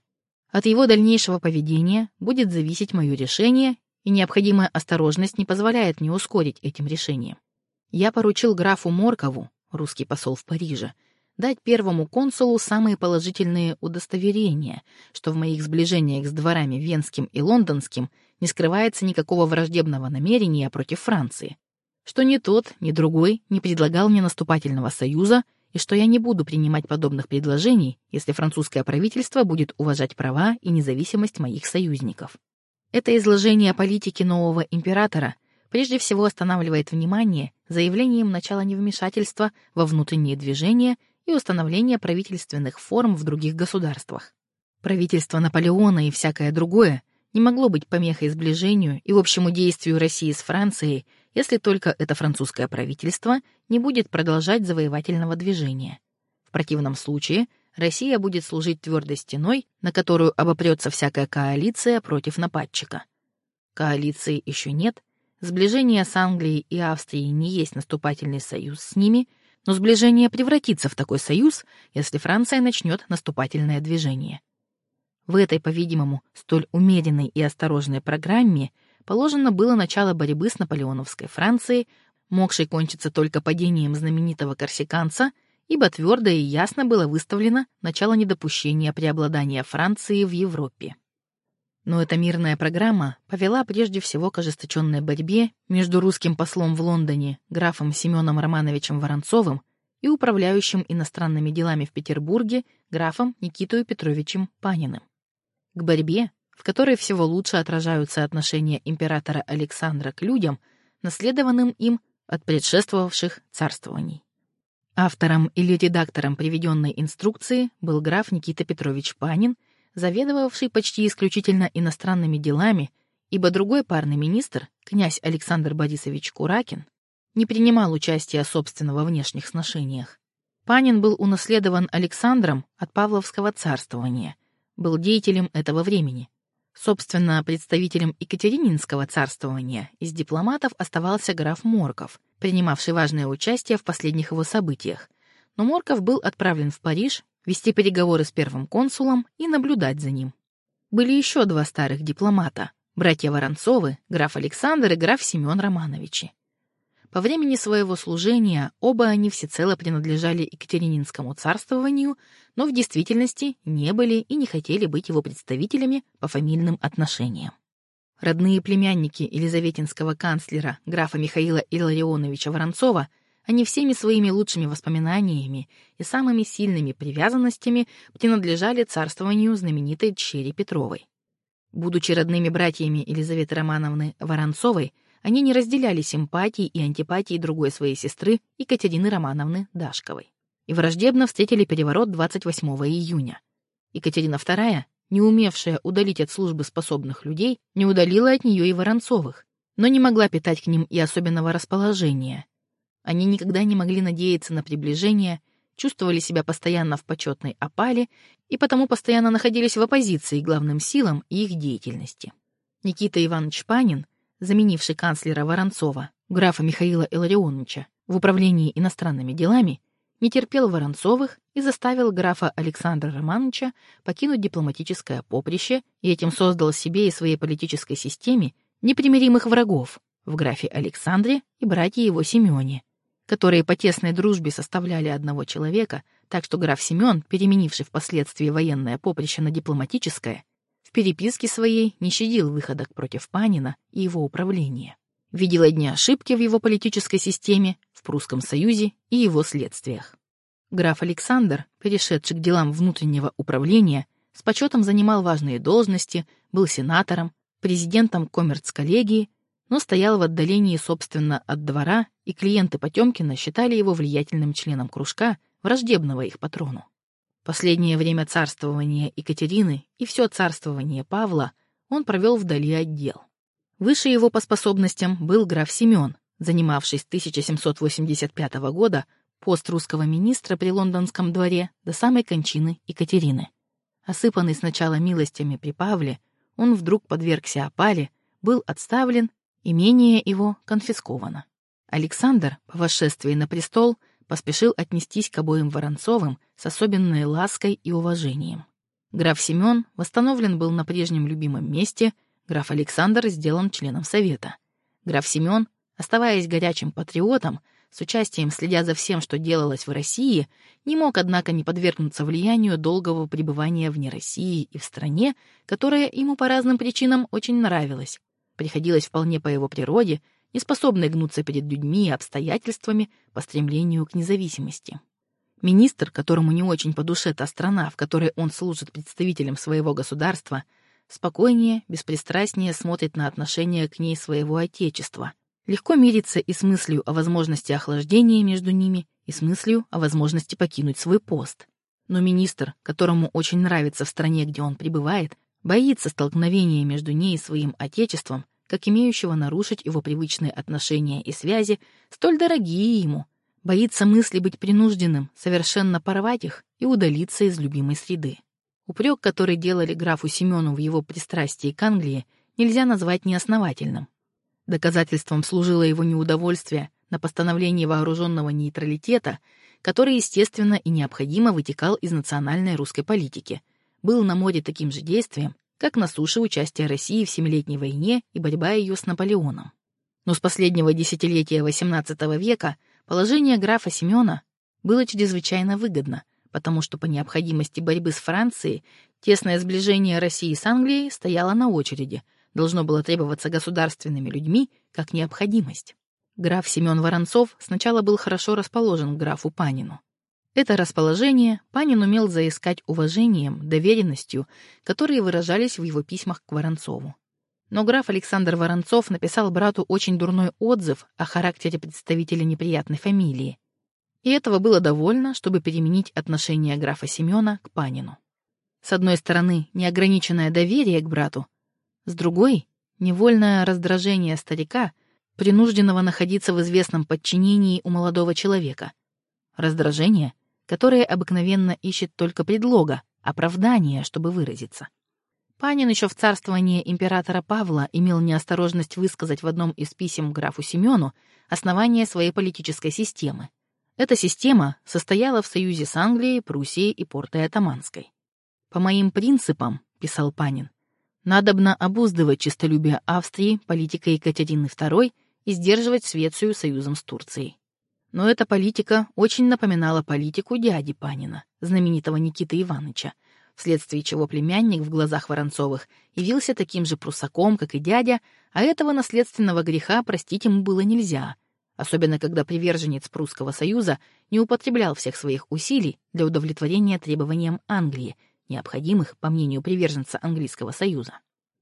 От его дальнейшего поведения будет зависеть мое решение, и необходимая осторожность не позволяет мне ускорить этим решением. Я поручил графу Моркову, русский посол в Париже, дать первому консулу самые положительные удостоверения, что в моих сближениях с дворами венским и лондонским не скрывается никакого враждебного намерения против Франции, что ни тот, ни другой не предлагал мне наступательного союза и что я не буду принимать подобных предложений, если французское правительство будет уважать права и независимость моих союзников. Это изложение политики нового императора прежде всего останавливает внимание заявлением начала невмешательства во внутренние движения и установления правительственных форм в других государствах. Правительство Наполеона и всякое другое не могло быть помехой сближению и общему действию России с Францией, если только это французское правительство не будет продолжать завоевательного движения. В противном случае Россия будет служить твердой стеной, на которую обопрется всякая коалиция против нападчика. Коалиции еще нет, сближение с Англией и Австрией не есть наступательный союз с ними — но сближение превратится в такой союз, если Франция начнет наступательное движение. В этой, по-видимому, столь умеренной и осторожной программе положено было начало борьбы с наполеоновской Францией, могшей кончиться только падением знаменитого корсиканца, ибо твердо и ясно было выставлено начало недопущения преобладания Франции в Европе. Но эта мирная программа повела прежде всего к ожесточенной борьбе между русским послом в Лондоне графом Семеном Романовичем Воронцовым и управляющим иностранными делами в Петербурге графом Никитой Петровичем Паниным. К борьбе, в которой всего лучше отражаются отношения императора Александра к людям, наследованным им от предшествовавших царствований. Автором или редактором приведенной инструкции был граф Никита Петрович Панин – заведовавший почти исключительно иностранными делами, ибо другой парный министр, князь Александр Борисович Куракин, не принимал участия собственно во внешних сношениях. Панин был унаследован Александром от Павловского царствования, был деятелем этого времени. Собственно, представителем Екатерининского царствования из дипломатов оставался граф Морков, принимавший важное участие в последних его событиях. Но Морков был отправлен в Париж вести переговоры с первым консулом и наблюдать за ним. Были еще два старых дипломата — братья Воронцовы, граф Александр и граф Семен Романовичи. По времени своего служения оба они всецело принадлежали Екатерининскому царствованию, но в действительности не были и не хотели быть его представителями по фамильным отношениям. Родные племянники елизаветинского канцлера графа Михаила Илларионовича Воронцова — они всеми своими лучшими воспоминаниями и самыми сильными привязанностями принадлежали царствованию знаменитой Дщери Петровой. Будучи родными братьями Елизаветы Романовны Воронцовой, они не разделяли симпатий и антипатий другой своей сестры Екатерины Романовны Дашковой и враждебно встретили переворот 28 июня. Екатерина II, не умевшая удалить от службы способных людей, не удалила от нее и Воронцовых, но не могла питать к ним и особенного расположения, они никогда не могли надеяться на приближение, чувствовали себя постоянно в почетной опале и потому постоянно находились в оппозиции главным силам и их деятельности. Никита Иванович Панин, заменивший канцлера Воронцова, графа Михаила Илларионовича, в управлении иностранными делами, не терпел Воронцовых и заставил графа Александра Романовича покинуть дипломатическое поприще и этим создал себе и своей политической системе непримиримых врагов в графе Александре и брате его Семене, которые по тесной дружбе составляли одного человека, так что граф Семен, переменивший впоследствии военное поприще на дипломатическое, в переписке своей не щадил выходок против Панина и его управления. Видел одни ошибки в его политической системе, в Прусском Союзе и его следствиях. Граф Александр, перешедший к делам внутреннего управления, с почетом занимал важные должности, был сенатором, президентом коммерц-коллегии но стоял в отдалении, собственно, от двора, и клиенты Потемкина считали его влиятельным членом кружка, враждебного их патрону. Последнее время царствования Екатерины и все царствование Павла он провел вдали от дел. Выше его по способностям был граф Семен, занимавший с 1785 года пост русского министра при лондонском дворе до самой кончины Екатерины. Осыпанный сначала милостями при Павле, он вдруг подвергся опале, был отставлен Имение его конфисковано. Александр, по восшествии на престол, поспешил отнестись к обоим Воронцовым с особенной лаской и уважением. Граф Семен восстановлен был на прежнем любимом месте, граф Александр сделан членом Совета. Граф Семен, оставаясь горячим патриотом, с участием следя за всем, что делалось в России, не мог, однако, не подвергнуться влиянию долгого пребывания вне России и в стране, которая ему по разным причинам очень нравилась, приходилось вполне по его природе, неспособной гнуться перед людьми и обстоятельствами по стремлению к независимости. Министр, которому не очень по душе та страна, в которой он служит представителем своего государства, спокойнее, беспристрастнее смотрит на отношения к ней своего отечества, легко мирится и с мыслью о возможности охлаждения между ними, и с мыслью о возможности покинуть свой пост. Но министр, которому очень нравится в стране, где он пребывает, боится столкновения между ней и своим отечеством, как имеющего нарушить его привычные отношения и связи, столь дорогие ему, боится мысли быть принужденным, совершенно порвать их и удалиться из любимой среды. Упрек, который делали графу Семену в его пристрастии к Англии, нельзя назвать неосновательным. Доказательством служило его неудовольствие на постановление вооруженного нейтралитета, который, естественно и необходимо, вытекал из национальной русской политики – был на море таким же действием, как на суше участие России в Семилетней войне и борьба ее с Наполеоном. Но с последнего десятилетия XVIII века положение графа Семена было чрезвычайно выгодно, потому что по необходимости борьбы с Францией Тесное сближение России с Англией стояло на очереди, должно было требоваться государственными людьми как необходимость. Граф Семен Воронцов сначала был хорошо расположен к графу Панину. Это расположение Панин умел заискать уважением, доверенностью, которые выражались в его письмах к Воронцову. Но граф Александр Воронцов написал брату очень дурной отзыв о характере представителя неприятной фамилии. И этого было довольно, чтобы переменить отношение графа Семена к Панину. С одной стороны, неограниченное доверие к брату, с другой — невольное раздражение старика, принужденного находиться в известном подчинении у молодого человека. Раздражение, которое обыкновенно ищет только предлога, оправдания, чтобы выразиться. Панин еще в царствовании императора Павла имел неосторожность высказать в одном из писем графу Семену основание своей политической системы. Эта система состояла в союзе с Англией, Пруссией и Портой Атаманской. «По моим принципам», — писал Панин, «надобно обуздывать честолюбие Австрии политикой Екатерины II и сдерживать Швецию союзом с Турцией». Но эта политика очень напоминала политику дяди Панина, знаменитого Никиты Ивановича, вследствие чего племянник в глазах Воронцовых явился таким же прусаком, как и дядя, а этого наследственного греха простить ему было нельзя, особенно когда приверженец Прусского союза не употреблял всех своих усилий для удовлетворения требованиям Англии, необходимых, по мнению приверженца английского союза.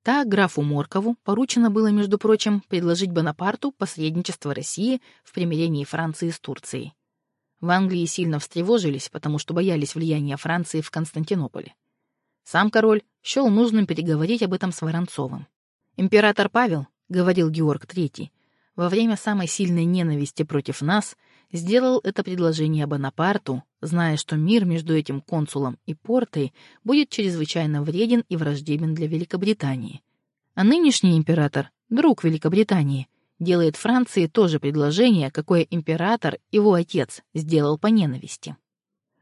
Так графу Моркову поручено было, между прочим, предложить Бонапарту посредничество России в примирении Франции с Турцией. В Англии сильно встревожились, потому что боялись влияния Франции в Константинополе. Сам король счел нужным переговорить об этом с Воронцовым. «Император Павел», — говорил Георг III, во время самой сильной ненависти против нас сделал это предложение Бонапарту, зная, что мир между этим консулом и портой будет чрезвычайно вреден и враждебен для Великобритании. А нынешний император, друг Великобритании, делает Франции то же предложение, какое император, его отец, сделал по ненависти.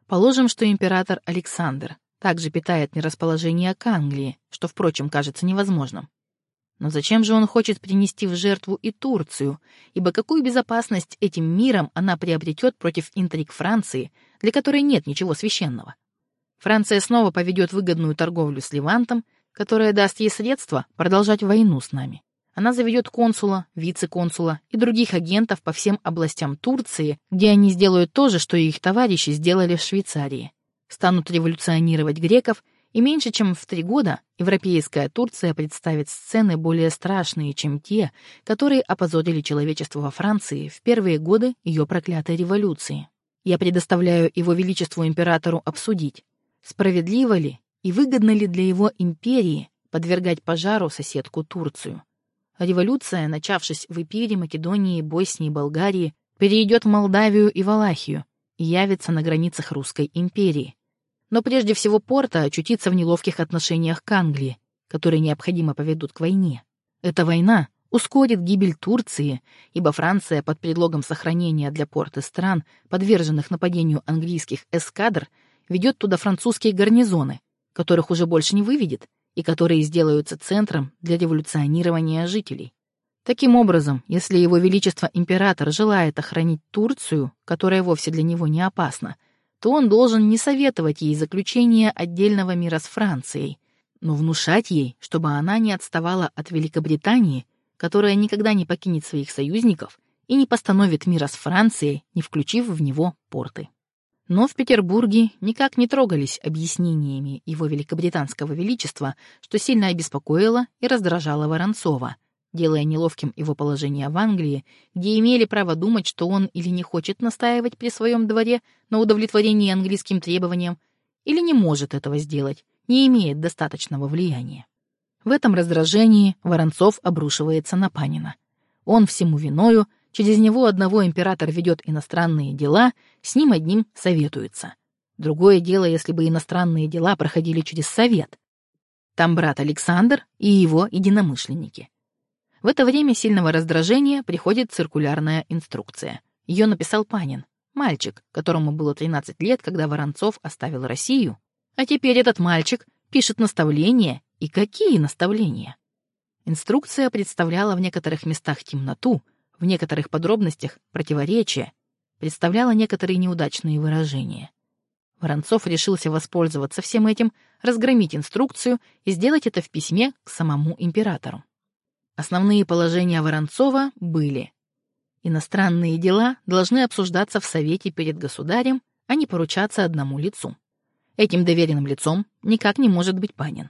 Положим, что император Александр также питает нерасположение к Англии, что, впрочем, кажется невозможным. Но зачем же он хочет принести в жертву и Турцию, ибо какую безопасность этим миром она приобретет против интриг Франции, для которой нет ничего священного? Франция снова поведет выгодную торговлю с Левантом, которая даст ей средства продолжать войну с нами. Она заведет консула, вице-консула и других агентов по всем областям Турции, где они сделают то же, что и их товарищи сделали в Швейцарии станут революционировать греков, и меньше чем в три года европейская Турция представит сцены более страшные, чем те, которые опозорили человечество во Франции в первые годы ее проклятой революции. Я предоставляю его величеству императору обсудить, справедливо ли и выгодно ли для его империи подвергать пожару соседку Турцию. Революция, начавшись в Эпире, Македонии, Боснии, Болгарии, перейдет в Молдавию и Валахию и явится на границах Русской империи но прежде всего Порта очутится в неловких отношениях к Англии, которые необходимо поведут к войне. Эта война ускорит гибель Турции, ибо Франция под предлогом сохранения для Порты стран, подверженных нападению английских эскадр, ведет туда французские гарнизоны, которых уже больше не выведет, и которые сделаются центром для революционирования жителей. Таким образом, если его величество император желает охранить Турцию, которая вовсе для него не опасна, то он должен не советовать ей заключение отдельного мира с Францией, но внушать ей, чтобы она не отставала от Великобритании, которая никогда не покинет своих союзников и не постановит мира с Францией, не включив в него порты. Но в Петербурге никак не трогались объяснениями его великобританского величества, что сильно обеспокоило и раздражало Воронцова — делая неловким его положение в Англии, где имели право думать, что он или не хочет настаивать при своем дворе на удовлетворении английским требованиям, или не может этого сделать, не имеет достаточного влияния. В этом раздражении Воронцов обрушивается на Панина. Он всему виною, через него одного император ведет иностранные дела, с ним одним советуется. Другое дело, если бы иностранные дела проходили через совет. Там брат Александр и его единомышленники. В это время сильного раздражения приходит циркулярная инструкция. Ее написал Панин, мальчик, которому было 13 лет, когда Воронцов оставил Россию. А теперь этот мальчик пишет наставления. И какие наставления? Инструкция представляла в некоторых местах темноту, в некоторых подробностях противоречия, представляла некоторые неудачные выражения. Воронцов решился воспользоваться всем этим, разгромить инструкцию и сделать это в письме к самому императору. Основные положения Воронцова были Иностранные дела должны обсуждаться в Совете перед государем, а не поручаться одному лицу. Этим доверенным лицом никак не может быть Панин.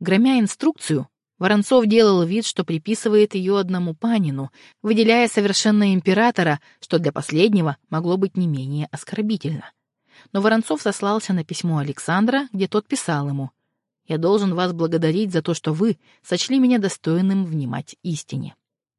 Громя инструкцию, Воронцов делал вид, что приписывает ее одному Панину, выделяя совершенно императора, что для последнего могло быть не менее оскорбительно. Но Воронцов сослался на письмо Александра, где тот писал ему «Я должен вас благодарить за то, что вы сочли меня достойным внимать истине».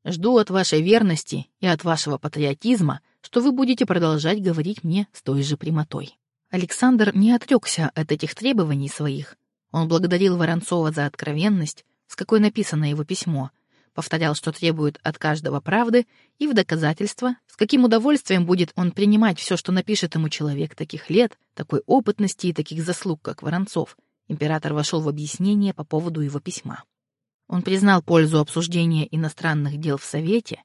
Жду от вашей верности и от вашего патриотизма, что вы будете продолжать говорить мне с той же прямотой. Александр не отрекся от этих требований своих. Он благодарил Воронцова за откровенность, с какой написано его письмо, повторял, что требует от каждого правды, и в доказательство, с каким удовольствием будет он принимать все, что напишет ему человек таких лет, такой опытности и таких заслуг, как Воронцов. Император вошел в объяснение по поводу его письма. Он признал пользу обсуждения иностранных дел в Совете,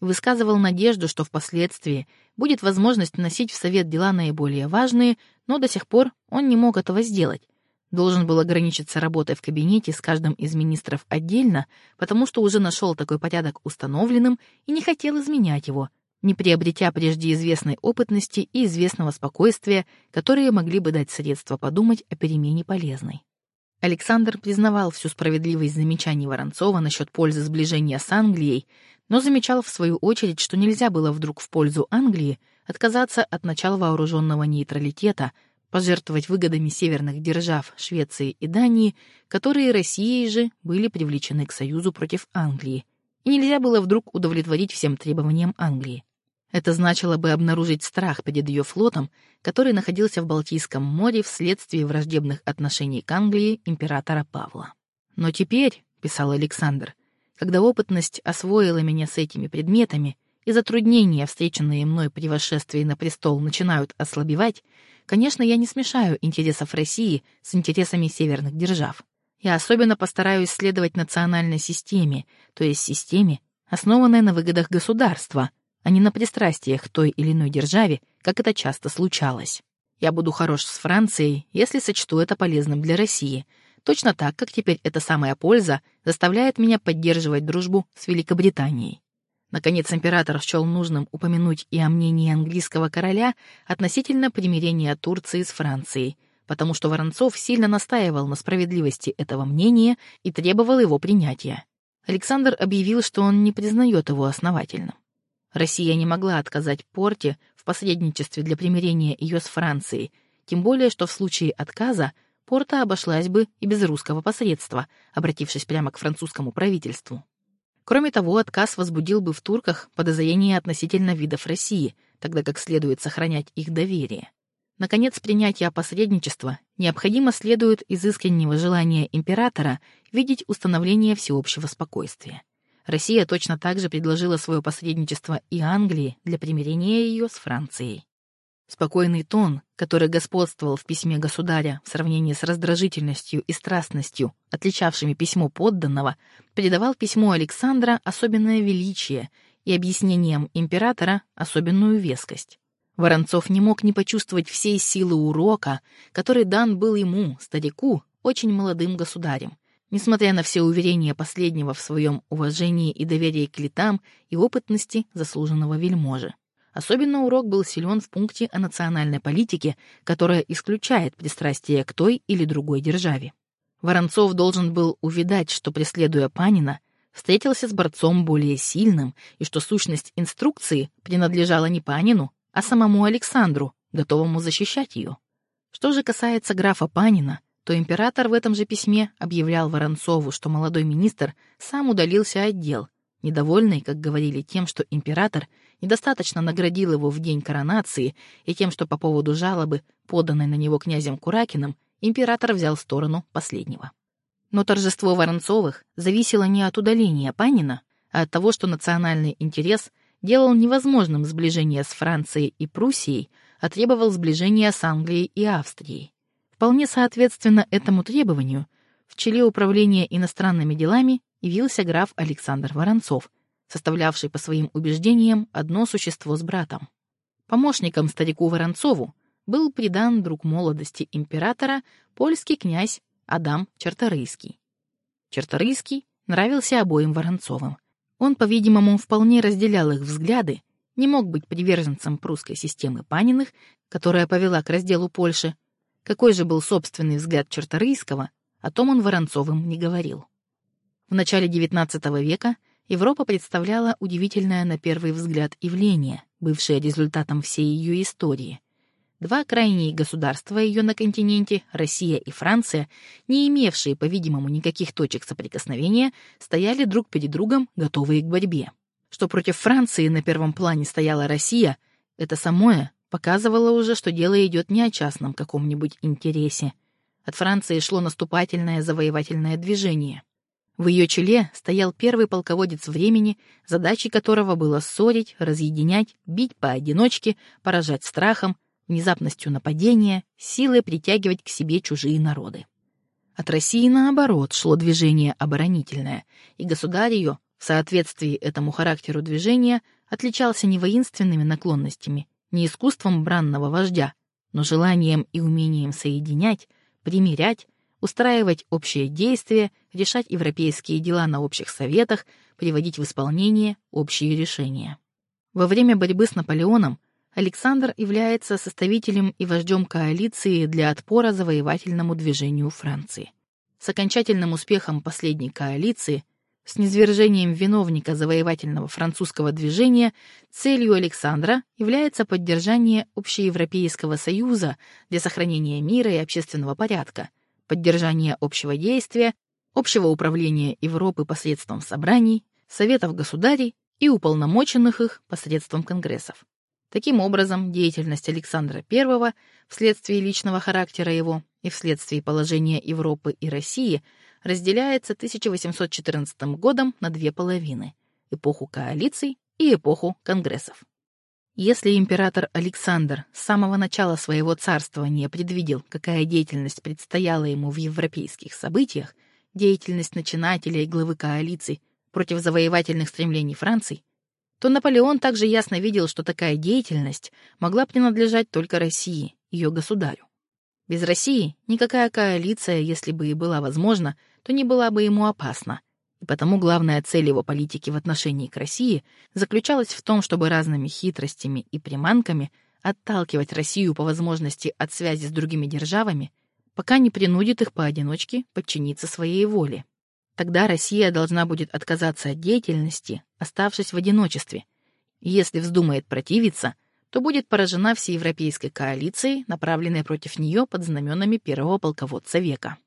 высказывал надежду, что впоследствии будет возможность вносить в Совет дела наиболее важные, но до сих пор он не мог этого сделать. Должен был ограничиться работой в кабинете с каждым из министров отдельно, потому что уже нашел такой порядок установленным и не хотел изменять его, не приобретя прежде известной опытности и известного спокойствия, которые могли бы дать средства подумать о перемене полезной. Александр признавал всю справедливость замечаний Воронцова насчет пользы сближения с Англией, но замечал в свою очередь, что нельзя было вдруг в пользу Англии отказаться от начала вооруженного нейтралитета, пожертвовать выгодами северных держав Швеции и Дании, которые Россией же были привлечены к союзу против Англии, и нельзя было вдруг удовлетворить всем требованиям Англии. Это значило бы обнаружить страх перед ее флотом, который находился в Балтийском море вследствие враждебных отношений к Англии императора Павла. «Но теперь», — писал Александр, — «когда опытность освоила меня с этими предметами, и затруднения, встреченные мной при восшествии на престол, начинают ослабевать, конечно, я не смешаю интересов России с интересами северных держав. Я особенно постараюсь следовать национальной системе, то есть системе, основанной на выгодах государства, а не на пристрастиях той или иной державе, как это часто случалось. Я буду хорош с Францией, если сочту это полезным для России, точно так, как теперь эта самая польза заставляет меня поддерживать дружбу с Великобританией. Наконец, император счел нужным упомянуть и о мнении английского короля относительно примирения Турции с Францией, потому что Воронцов сильно настаивал на справедливости этого мнения и требовал его принятия. Александр объявил, что он не признает его основательным. Россия не могла отказать Порте в посредничестве для примирения ее с Францией, тем более что в случае отказа Порта обошлась бы и без русского посредства, обратившись прямо к французскому правительству. Кроме того, отказ возбудил бы в турках подозрения относительно видов России, тогда как следует сохранять их доверие. Наконец, принятие посредничества необходимо следует из искреннего желания императора видеть установление всеобщего спокойствия. Россия точно так же предложила свое посредничество и Англии для примирения ее с Францией. Спокойный тон, который господствовал в письме государя в сравнении с раздражительностью и страстностью, отличавшими письмо подданного, придавал письму Александра особенное величие и объяснениям императора особенную вескость. Воронцов не мог не почувствовать всей силы урока, который дан был ему, старику, очень молодым государем, несмотря на все уверения последнего в своем уважении и доверии к летам и опытности заслуженного вельможи. Особенно урок был силен в пункте о национальной политике, которая исключает пристрастие к той или другой державе. Воронцов должен был увидать, что, преследуя Панина, встретился с борцом более сильным и что сущность инструкции принадлежала не Панину, а самому Александру, готовому защищать ее. Что же касается графа Панина, то император в этом же письме объявлял Воронцову, что молодой министр сам удалился от дел, недовольный, как говорили, тем, что император недостаточно наградил его в день коронации и тем, что по поводу жалобы, поданной на него князем Куракиным, император взял сторону последнего. Но торжество Воронцовых зависело не от удаления Панина, а от того, что национальный интерес делал невозможным сближение с Францией и Пруссией, а требовал сближения с Англией и Австрией. Вполне соответственно этому требованию, в челе управления иностранными делами явился граф Александр Воронцов, составлявший по своим убеждениям одно существо с братом. Помощником старику Воронцову был придан друг молодости императора, польский князь Адам Черторийский. Черторийский нравился обоим Воронцовым. Он, по-видимому, вполне разделял их взгляды, не мог быть приверженцем прусской системы Паниных, которая повела к разделу Польши. Какой же был собственный взгляд Черторийского, о том он Воронцовым не говорил. В начале XIX века Европа представляла удивительное на первый взгляд явление, бывшее результатом всей ее истории. Два крайние государства ее на континенте, Россия и Франция, не имевшие, по-видимому, никаких точек соприкосновения, стояли друг перед другом, готовые к борьбе. Что против Франции на первом плане стояла Россия, это самое показывало уже, что дело идет не о частном каком-нибудь интересе. От Франции шло наступательное завоевательное движение. В ее челе стоял первый полководец времени, задачей которого было ссорить, разъединять, бить поодиночке, поражать страхом, внезапностью нападения, силой притягивать к себе чужие народы. От России, наоборот, шло движение оборонительное, и государь ее, в соответствии этому характеру движения, отличался не воинственными наклонностями, не искусством бранного вождя, но желанием и умением соединять, примирять, устраивать общие действия, решать европейские дела на общих советах, приводить в исполнение общие решения. Во время борьбы с Наполеоном Александр является составителем и вождем коалиции для отпора завоевательному движению Франции. С окончательным успехом последней коалиции, с низвержением виновника завоевательного французского движения, целью Александра является поддержание общеевропейского союза для сохранения мира и общественного порядка, поддержание общего действия, общего управления Европы посредством собраний, советов государей и уполномоченных их посредством конгрессов. Таким образом, деятельность Александра I вследствие личного характера его и вследствие положения Европы и России разделяется 1814 годом на две половины – эпоху коалиций и эпоху конгрессов. Если император Александр с самого начала своего царствования предвидел, какая деятельность предстояла ему в европейских событиях, деятельность начинателя и главы коалиций против завоевательных стремлений Франции, то Наполеон также ясно видел, что такая деятельность могла принадлежать только России, ее государю. Без России никакая коалиция, если бы и была возможна, то не была бы ему опасна. И потому главная цель его политики в отношении к России заключалась в том, чтобы разными хитростями и приманками отталкивать Россию по возможности от связи с другими державами, пока не принудит их поодиночке подчиниться своей воле. Тогда Россия должна будет отказаться от деятельности, оставшись в одиночестве. Если вздумает противиться, то будет поражена всеевропейской коалицией, направленной против нее под знаменами первого полководца века.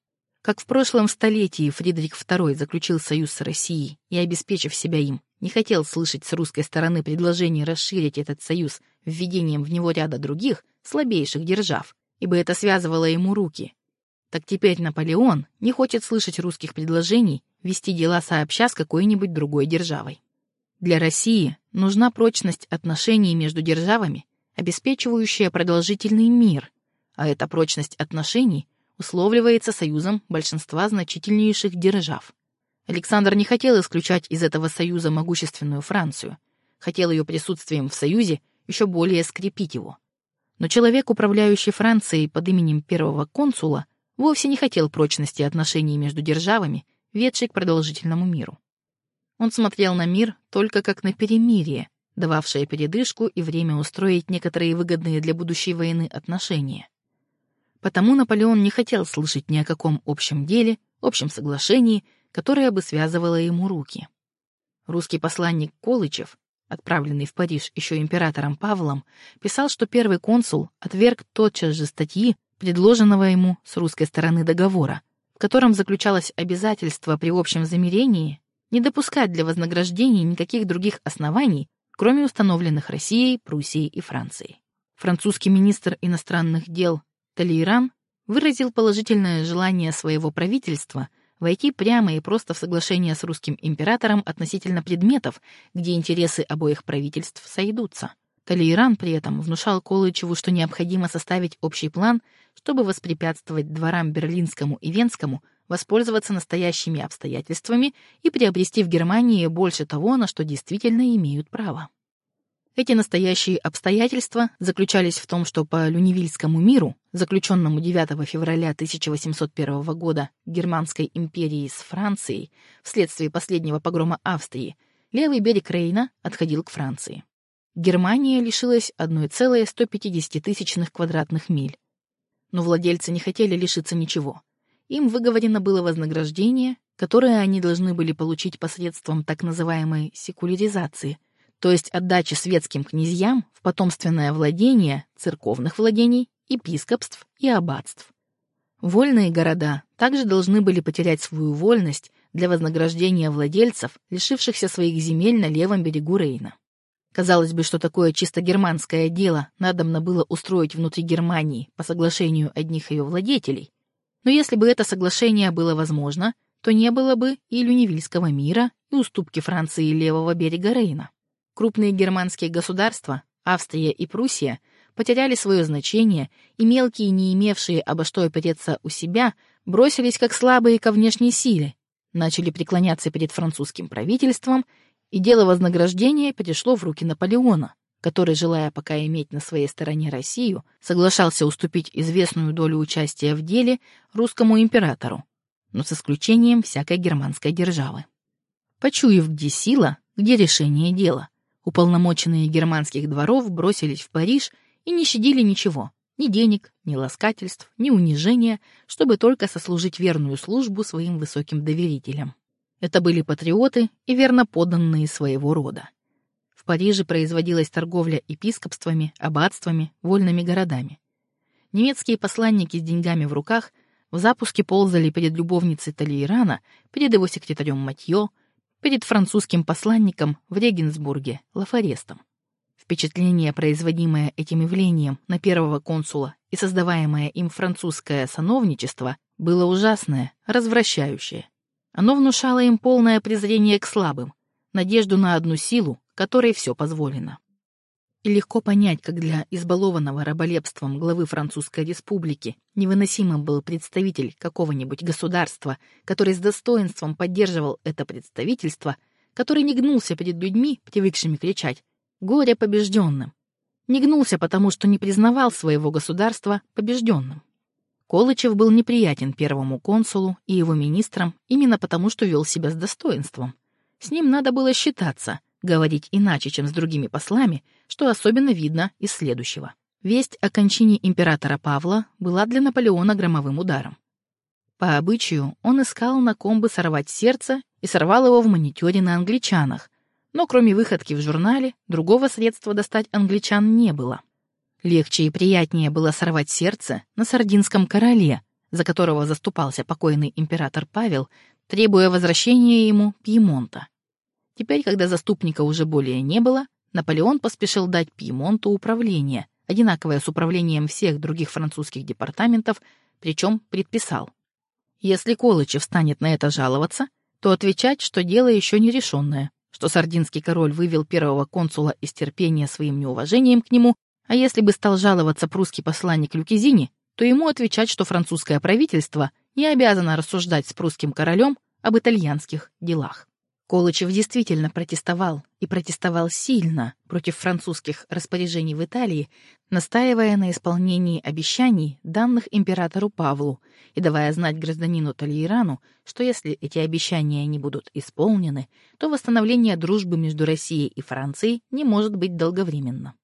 Как в прошлом столетии Фридрих II заключил союз с Россией и, обеспечив себя им, не хотел слышать с русской стороны предложение расширить этот союз введением в него ряда других, слабейших держав, ибо это связывало ему руки, так теперь Наполеон не хочет слышать русских предложений вести дела сообща с какой-нибудь другой державой. Для России нужна прочность отношений между державами, обеспечивающая продолжительный мир, а эта прочность отношений условливается союзом большинства значительнейших держав. Александр не хотел исключать из этого союза могущественную Францию, хотел ее присутствием в союзе еще более скрепить его. Но человек, управляющий Францией под именем первого консула, вовсе не хотел прочности отношений между державами, ведшей к продолжительному миру. Он смотрел на мир только как на перемирие, дававшее передышку и время устроить некоторые выгодные для будущей войны отношения. Потому Наполеон не хотел слышать ни о каком общем деле, общем соглашении, которое бы связывало ему руки. Русский посланник Колычев, отправленный в Париж еще императором Павлом, писал, что первый консул отверг тотчас же статьи, предложенного ему с русской стороны договора, в котором заключалось обязательство при общем замирении не допускать для вознаграждения никаких других оснований, кроме установленных Россией, Пруссией и Францией. Французский министр иностранных дел Талейран выразил положительное желание своего правительства войти прямо и просто в соглашение с русским императором относительно предметов, где интересы обоих правительств сойдутся. Талейран при этом внушал Колычеву, что необходимо составить общий план, чтобы воспрепятствовать дворам Берлинскому и Венскому воспользоваться настоящими обстоятельствами и приобрести в Германии больше того, на что действительно имеют право. Эти настоящие обстоятельства заключались в том, что по Люневильскому миру, заключенному 9 февраля 1801 года Германской империей с Францией вследствие последнего погрома Австрии, левый берег Рейна отходил к Франции. Германия лишилась 1,150 тысячных квадратных миль. Но владельцы не хотели лишиться ничего. Им выговорено было вознаграждение, которое они должны были получить посредством так называемой секуляризации, то есть отдачи светским князьям в потомственное владение церковных владений, епископств и аббатств. Вольные города также должны были потерять свою вольность для вознаграждения владельцев, лишившихся своих земель на левом берегу Рейна. Казалось бы, что такое чисто германское дело надобно было устроить внутри Германии по соглашению одних ее владетелей. Но если бы это соглашение было возможно, то не было бы и Люневильского мира, и уступки Франции левого берега Рейна. Крупные германские государства, Австрия и Пруссия, потеряли свое значение, и мелкие, не имевшие обо что опереться у себя, бросились как слабые ко внешней силе, начали преклоняться перед французским правительством, и дело вознаграждения перешло в руки Наполеона, который, желая пока иметь на своей стороне Россию, соглашался уступить известную долю участия в деле русскому императору, но с исключением всякой германской державы. Почуяв, где сила, где решение дела, Уполномоченные германских дворов бросились в Париж и не щадили ничего, ни денег, ни ласкательств, ни унижения, чтобы только сослужить верную службу своим высоким доверителям. Это были патриоты и верно подданные своего рода. В Париже производилась торговля епископствами, аббатствами, вольными городами. Немецкие посланники с деньгами в руках в запуске ползали перед любовницей Талейрана, перед его секретарем Матьё, перед французским посланником в Регенсбурге, Лафарестом. Впечатление, производимое этим явлением на первого консула и создаваемое им французское сановничество, было ужасное, развращающее. Оно внушало им полное презрение к слабым, надежду на одну силу, которой все позволено. И легко понять, как для избалованного раболепством главы Французской республики невыносимым был представитель какого-нибудь государства, который с достоинством поддерживал это представительство, который не гнулся перед людьми, привыкшими кричать «Горе побежденным!» Не гнулся, потому что не признавал своего государства побежденным. Колычев был неприятен первому консулу и его министрам именно потому, что вел себя с достоинством. С ним надо было считаться, говорить иначе, чем с другими послами, что особенно видно из следующего. Весть о кончине императора Павла была для Наполеона громовым ударом. По обычаю он искал, на ком бы сорвать сердце, и сорвал его в маникюре на англичанах, но кроме выходки в журнале, другого средства достать англичан не было. Легче и приятнее было сорвать сердце на сардинском короле, за которого заступался покойный император Павел, требуя возвращения ему Пьемонта. Теперь, когда заступника уже более не было, Наполеон поспешил дать Пьемонту управление, одинаковое с управлением всех других французских департаментов, причем предписал. Если Колычев станет на это жаловаться, то отвечать, что дело еще не решенное, что сардинский король вывел первого консула из терпения своим неуважением к нему, а если бы стал жаловаться прусский посланник Люкизини, то ему отвечать, что французское правительство не обязано рассуждать с прусским королем об итальянских делах. Колычев действительно протестовал, и протестовал сильно против французских распоряжений в Италии, настаивая на исполнении обещаний, данных императору Павлу, и давая знать гражданину Тольерану, что если эти обещания не будут исполнены, то восстановление дружбы между Россией и Францией не может быть долговременно.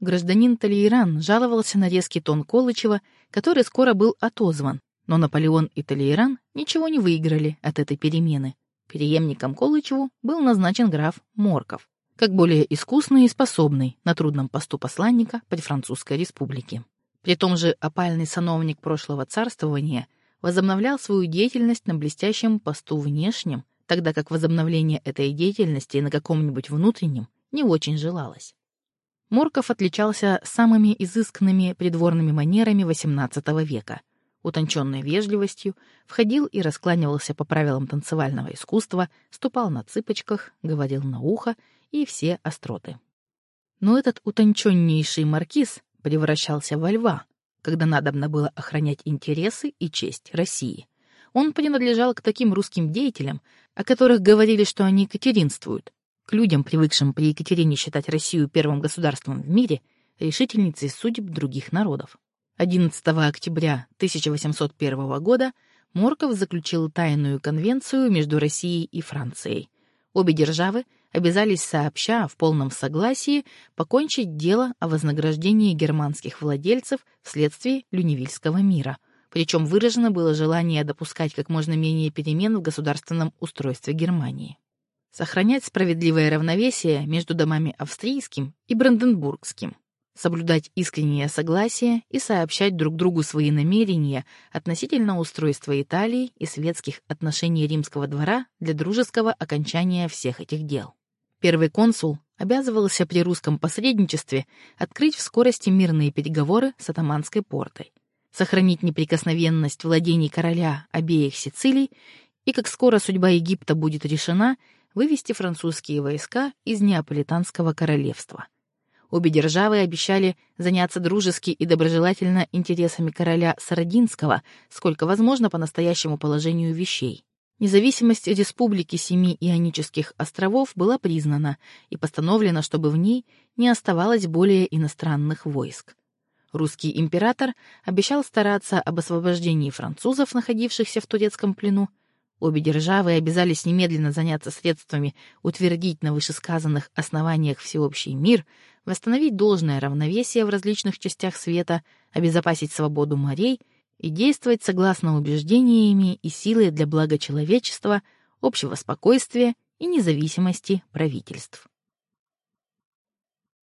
Гражданин Толейран жаловался на резкий тон Колычева, который скоро был отозван, но Наполеон и Толейран ничего не выиграли от этой перемены. Переемником Колычеву был назначен граф Морков, как более искусный и способный на трудном посту посланника при Французской республике. При том же опальный сановник прошлого царствования возобновлял свою деятельность на блестящем посту внешнем, тогда как возобновление этой деятельности на каком-нибудь внутреннем не очень желалось. Морков отличался самыми изысканными придворными манерами XVIII века — утонченной вежливостью, входил и раскланивался по правилам танцевального искусства, ступал на цыпочках, говорил на ухо и все остроты. Но этот утонченнейший маркиз превращался во льва, когда надобно было охранять интересы и честь России. Он принадлежал к таким русским деятелям, о которых говорили, что они катеринствуют, К людям, привыкшим при Екатерине считать Россию первым государством в мире, решительницей судеб других народов. 11 октября 1801 года Морков заключил тайную конвенцию между Россией и Францией. Обе державы обязались сообща в полном согласии покончить дело о вознаграждении германских владельцев вследствие Люневильского мира. Причем выражено было желание допускать как можно менее перемен в государственном устройстве Германии сохранять справедливое равновесие между домами австрийским и бранденбургским, соблюдать искреннее согласие и сообщать друг другу свои намерения относительно устройства Италии и светских отношений римского двора для дружеского окончания всех этих дел. Первый консул обязывался при русском посредничестве открыть в скорости мирные переговоры с атаманской портой, сохранить неприкосновенность владений короля обеих Сицилий и, как скоро судьба Египта будет решена, вывести французские войска из Неаполитанского королевства. Обе державы обещали заняться дружески и доброжелательно интересами короля Сарадинского, сколько возможно по настоящему положению вещей. Независимость Республики Семи Ионических островов была признана и постановлено, чтобы в ней не оставалось более иностранных войск. Русский император обещал стараться об освобождении французов, находившихся в турецком плену, Обе державы обязались немедленно заняться средствами утвердить на вышесказанных основаниях всеобщий мир, восстановить должное равновесие в различных частях света, обезопасить свободу морей и действовать согласно убеждениями и силой для блага человечества, общего спокойствия и независимости правительств.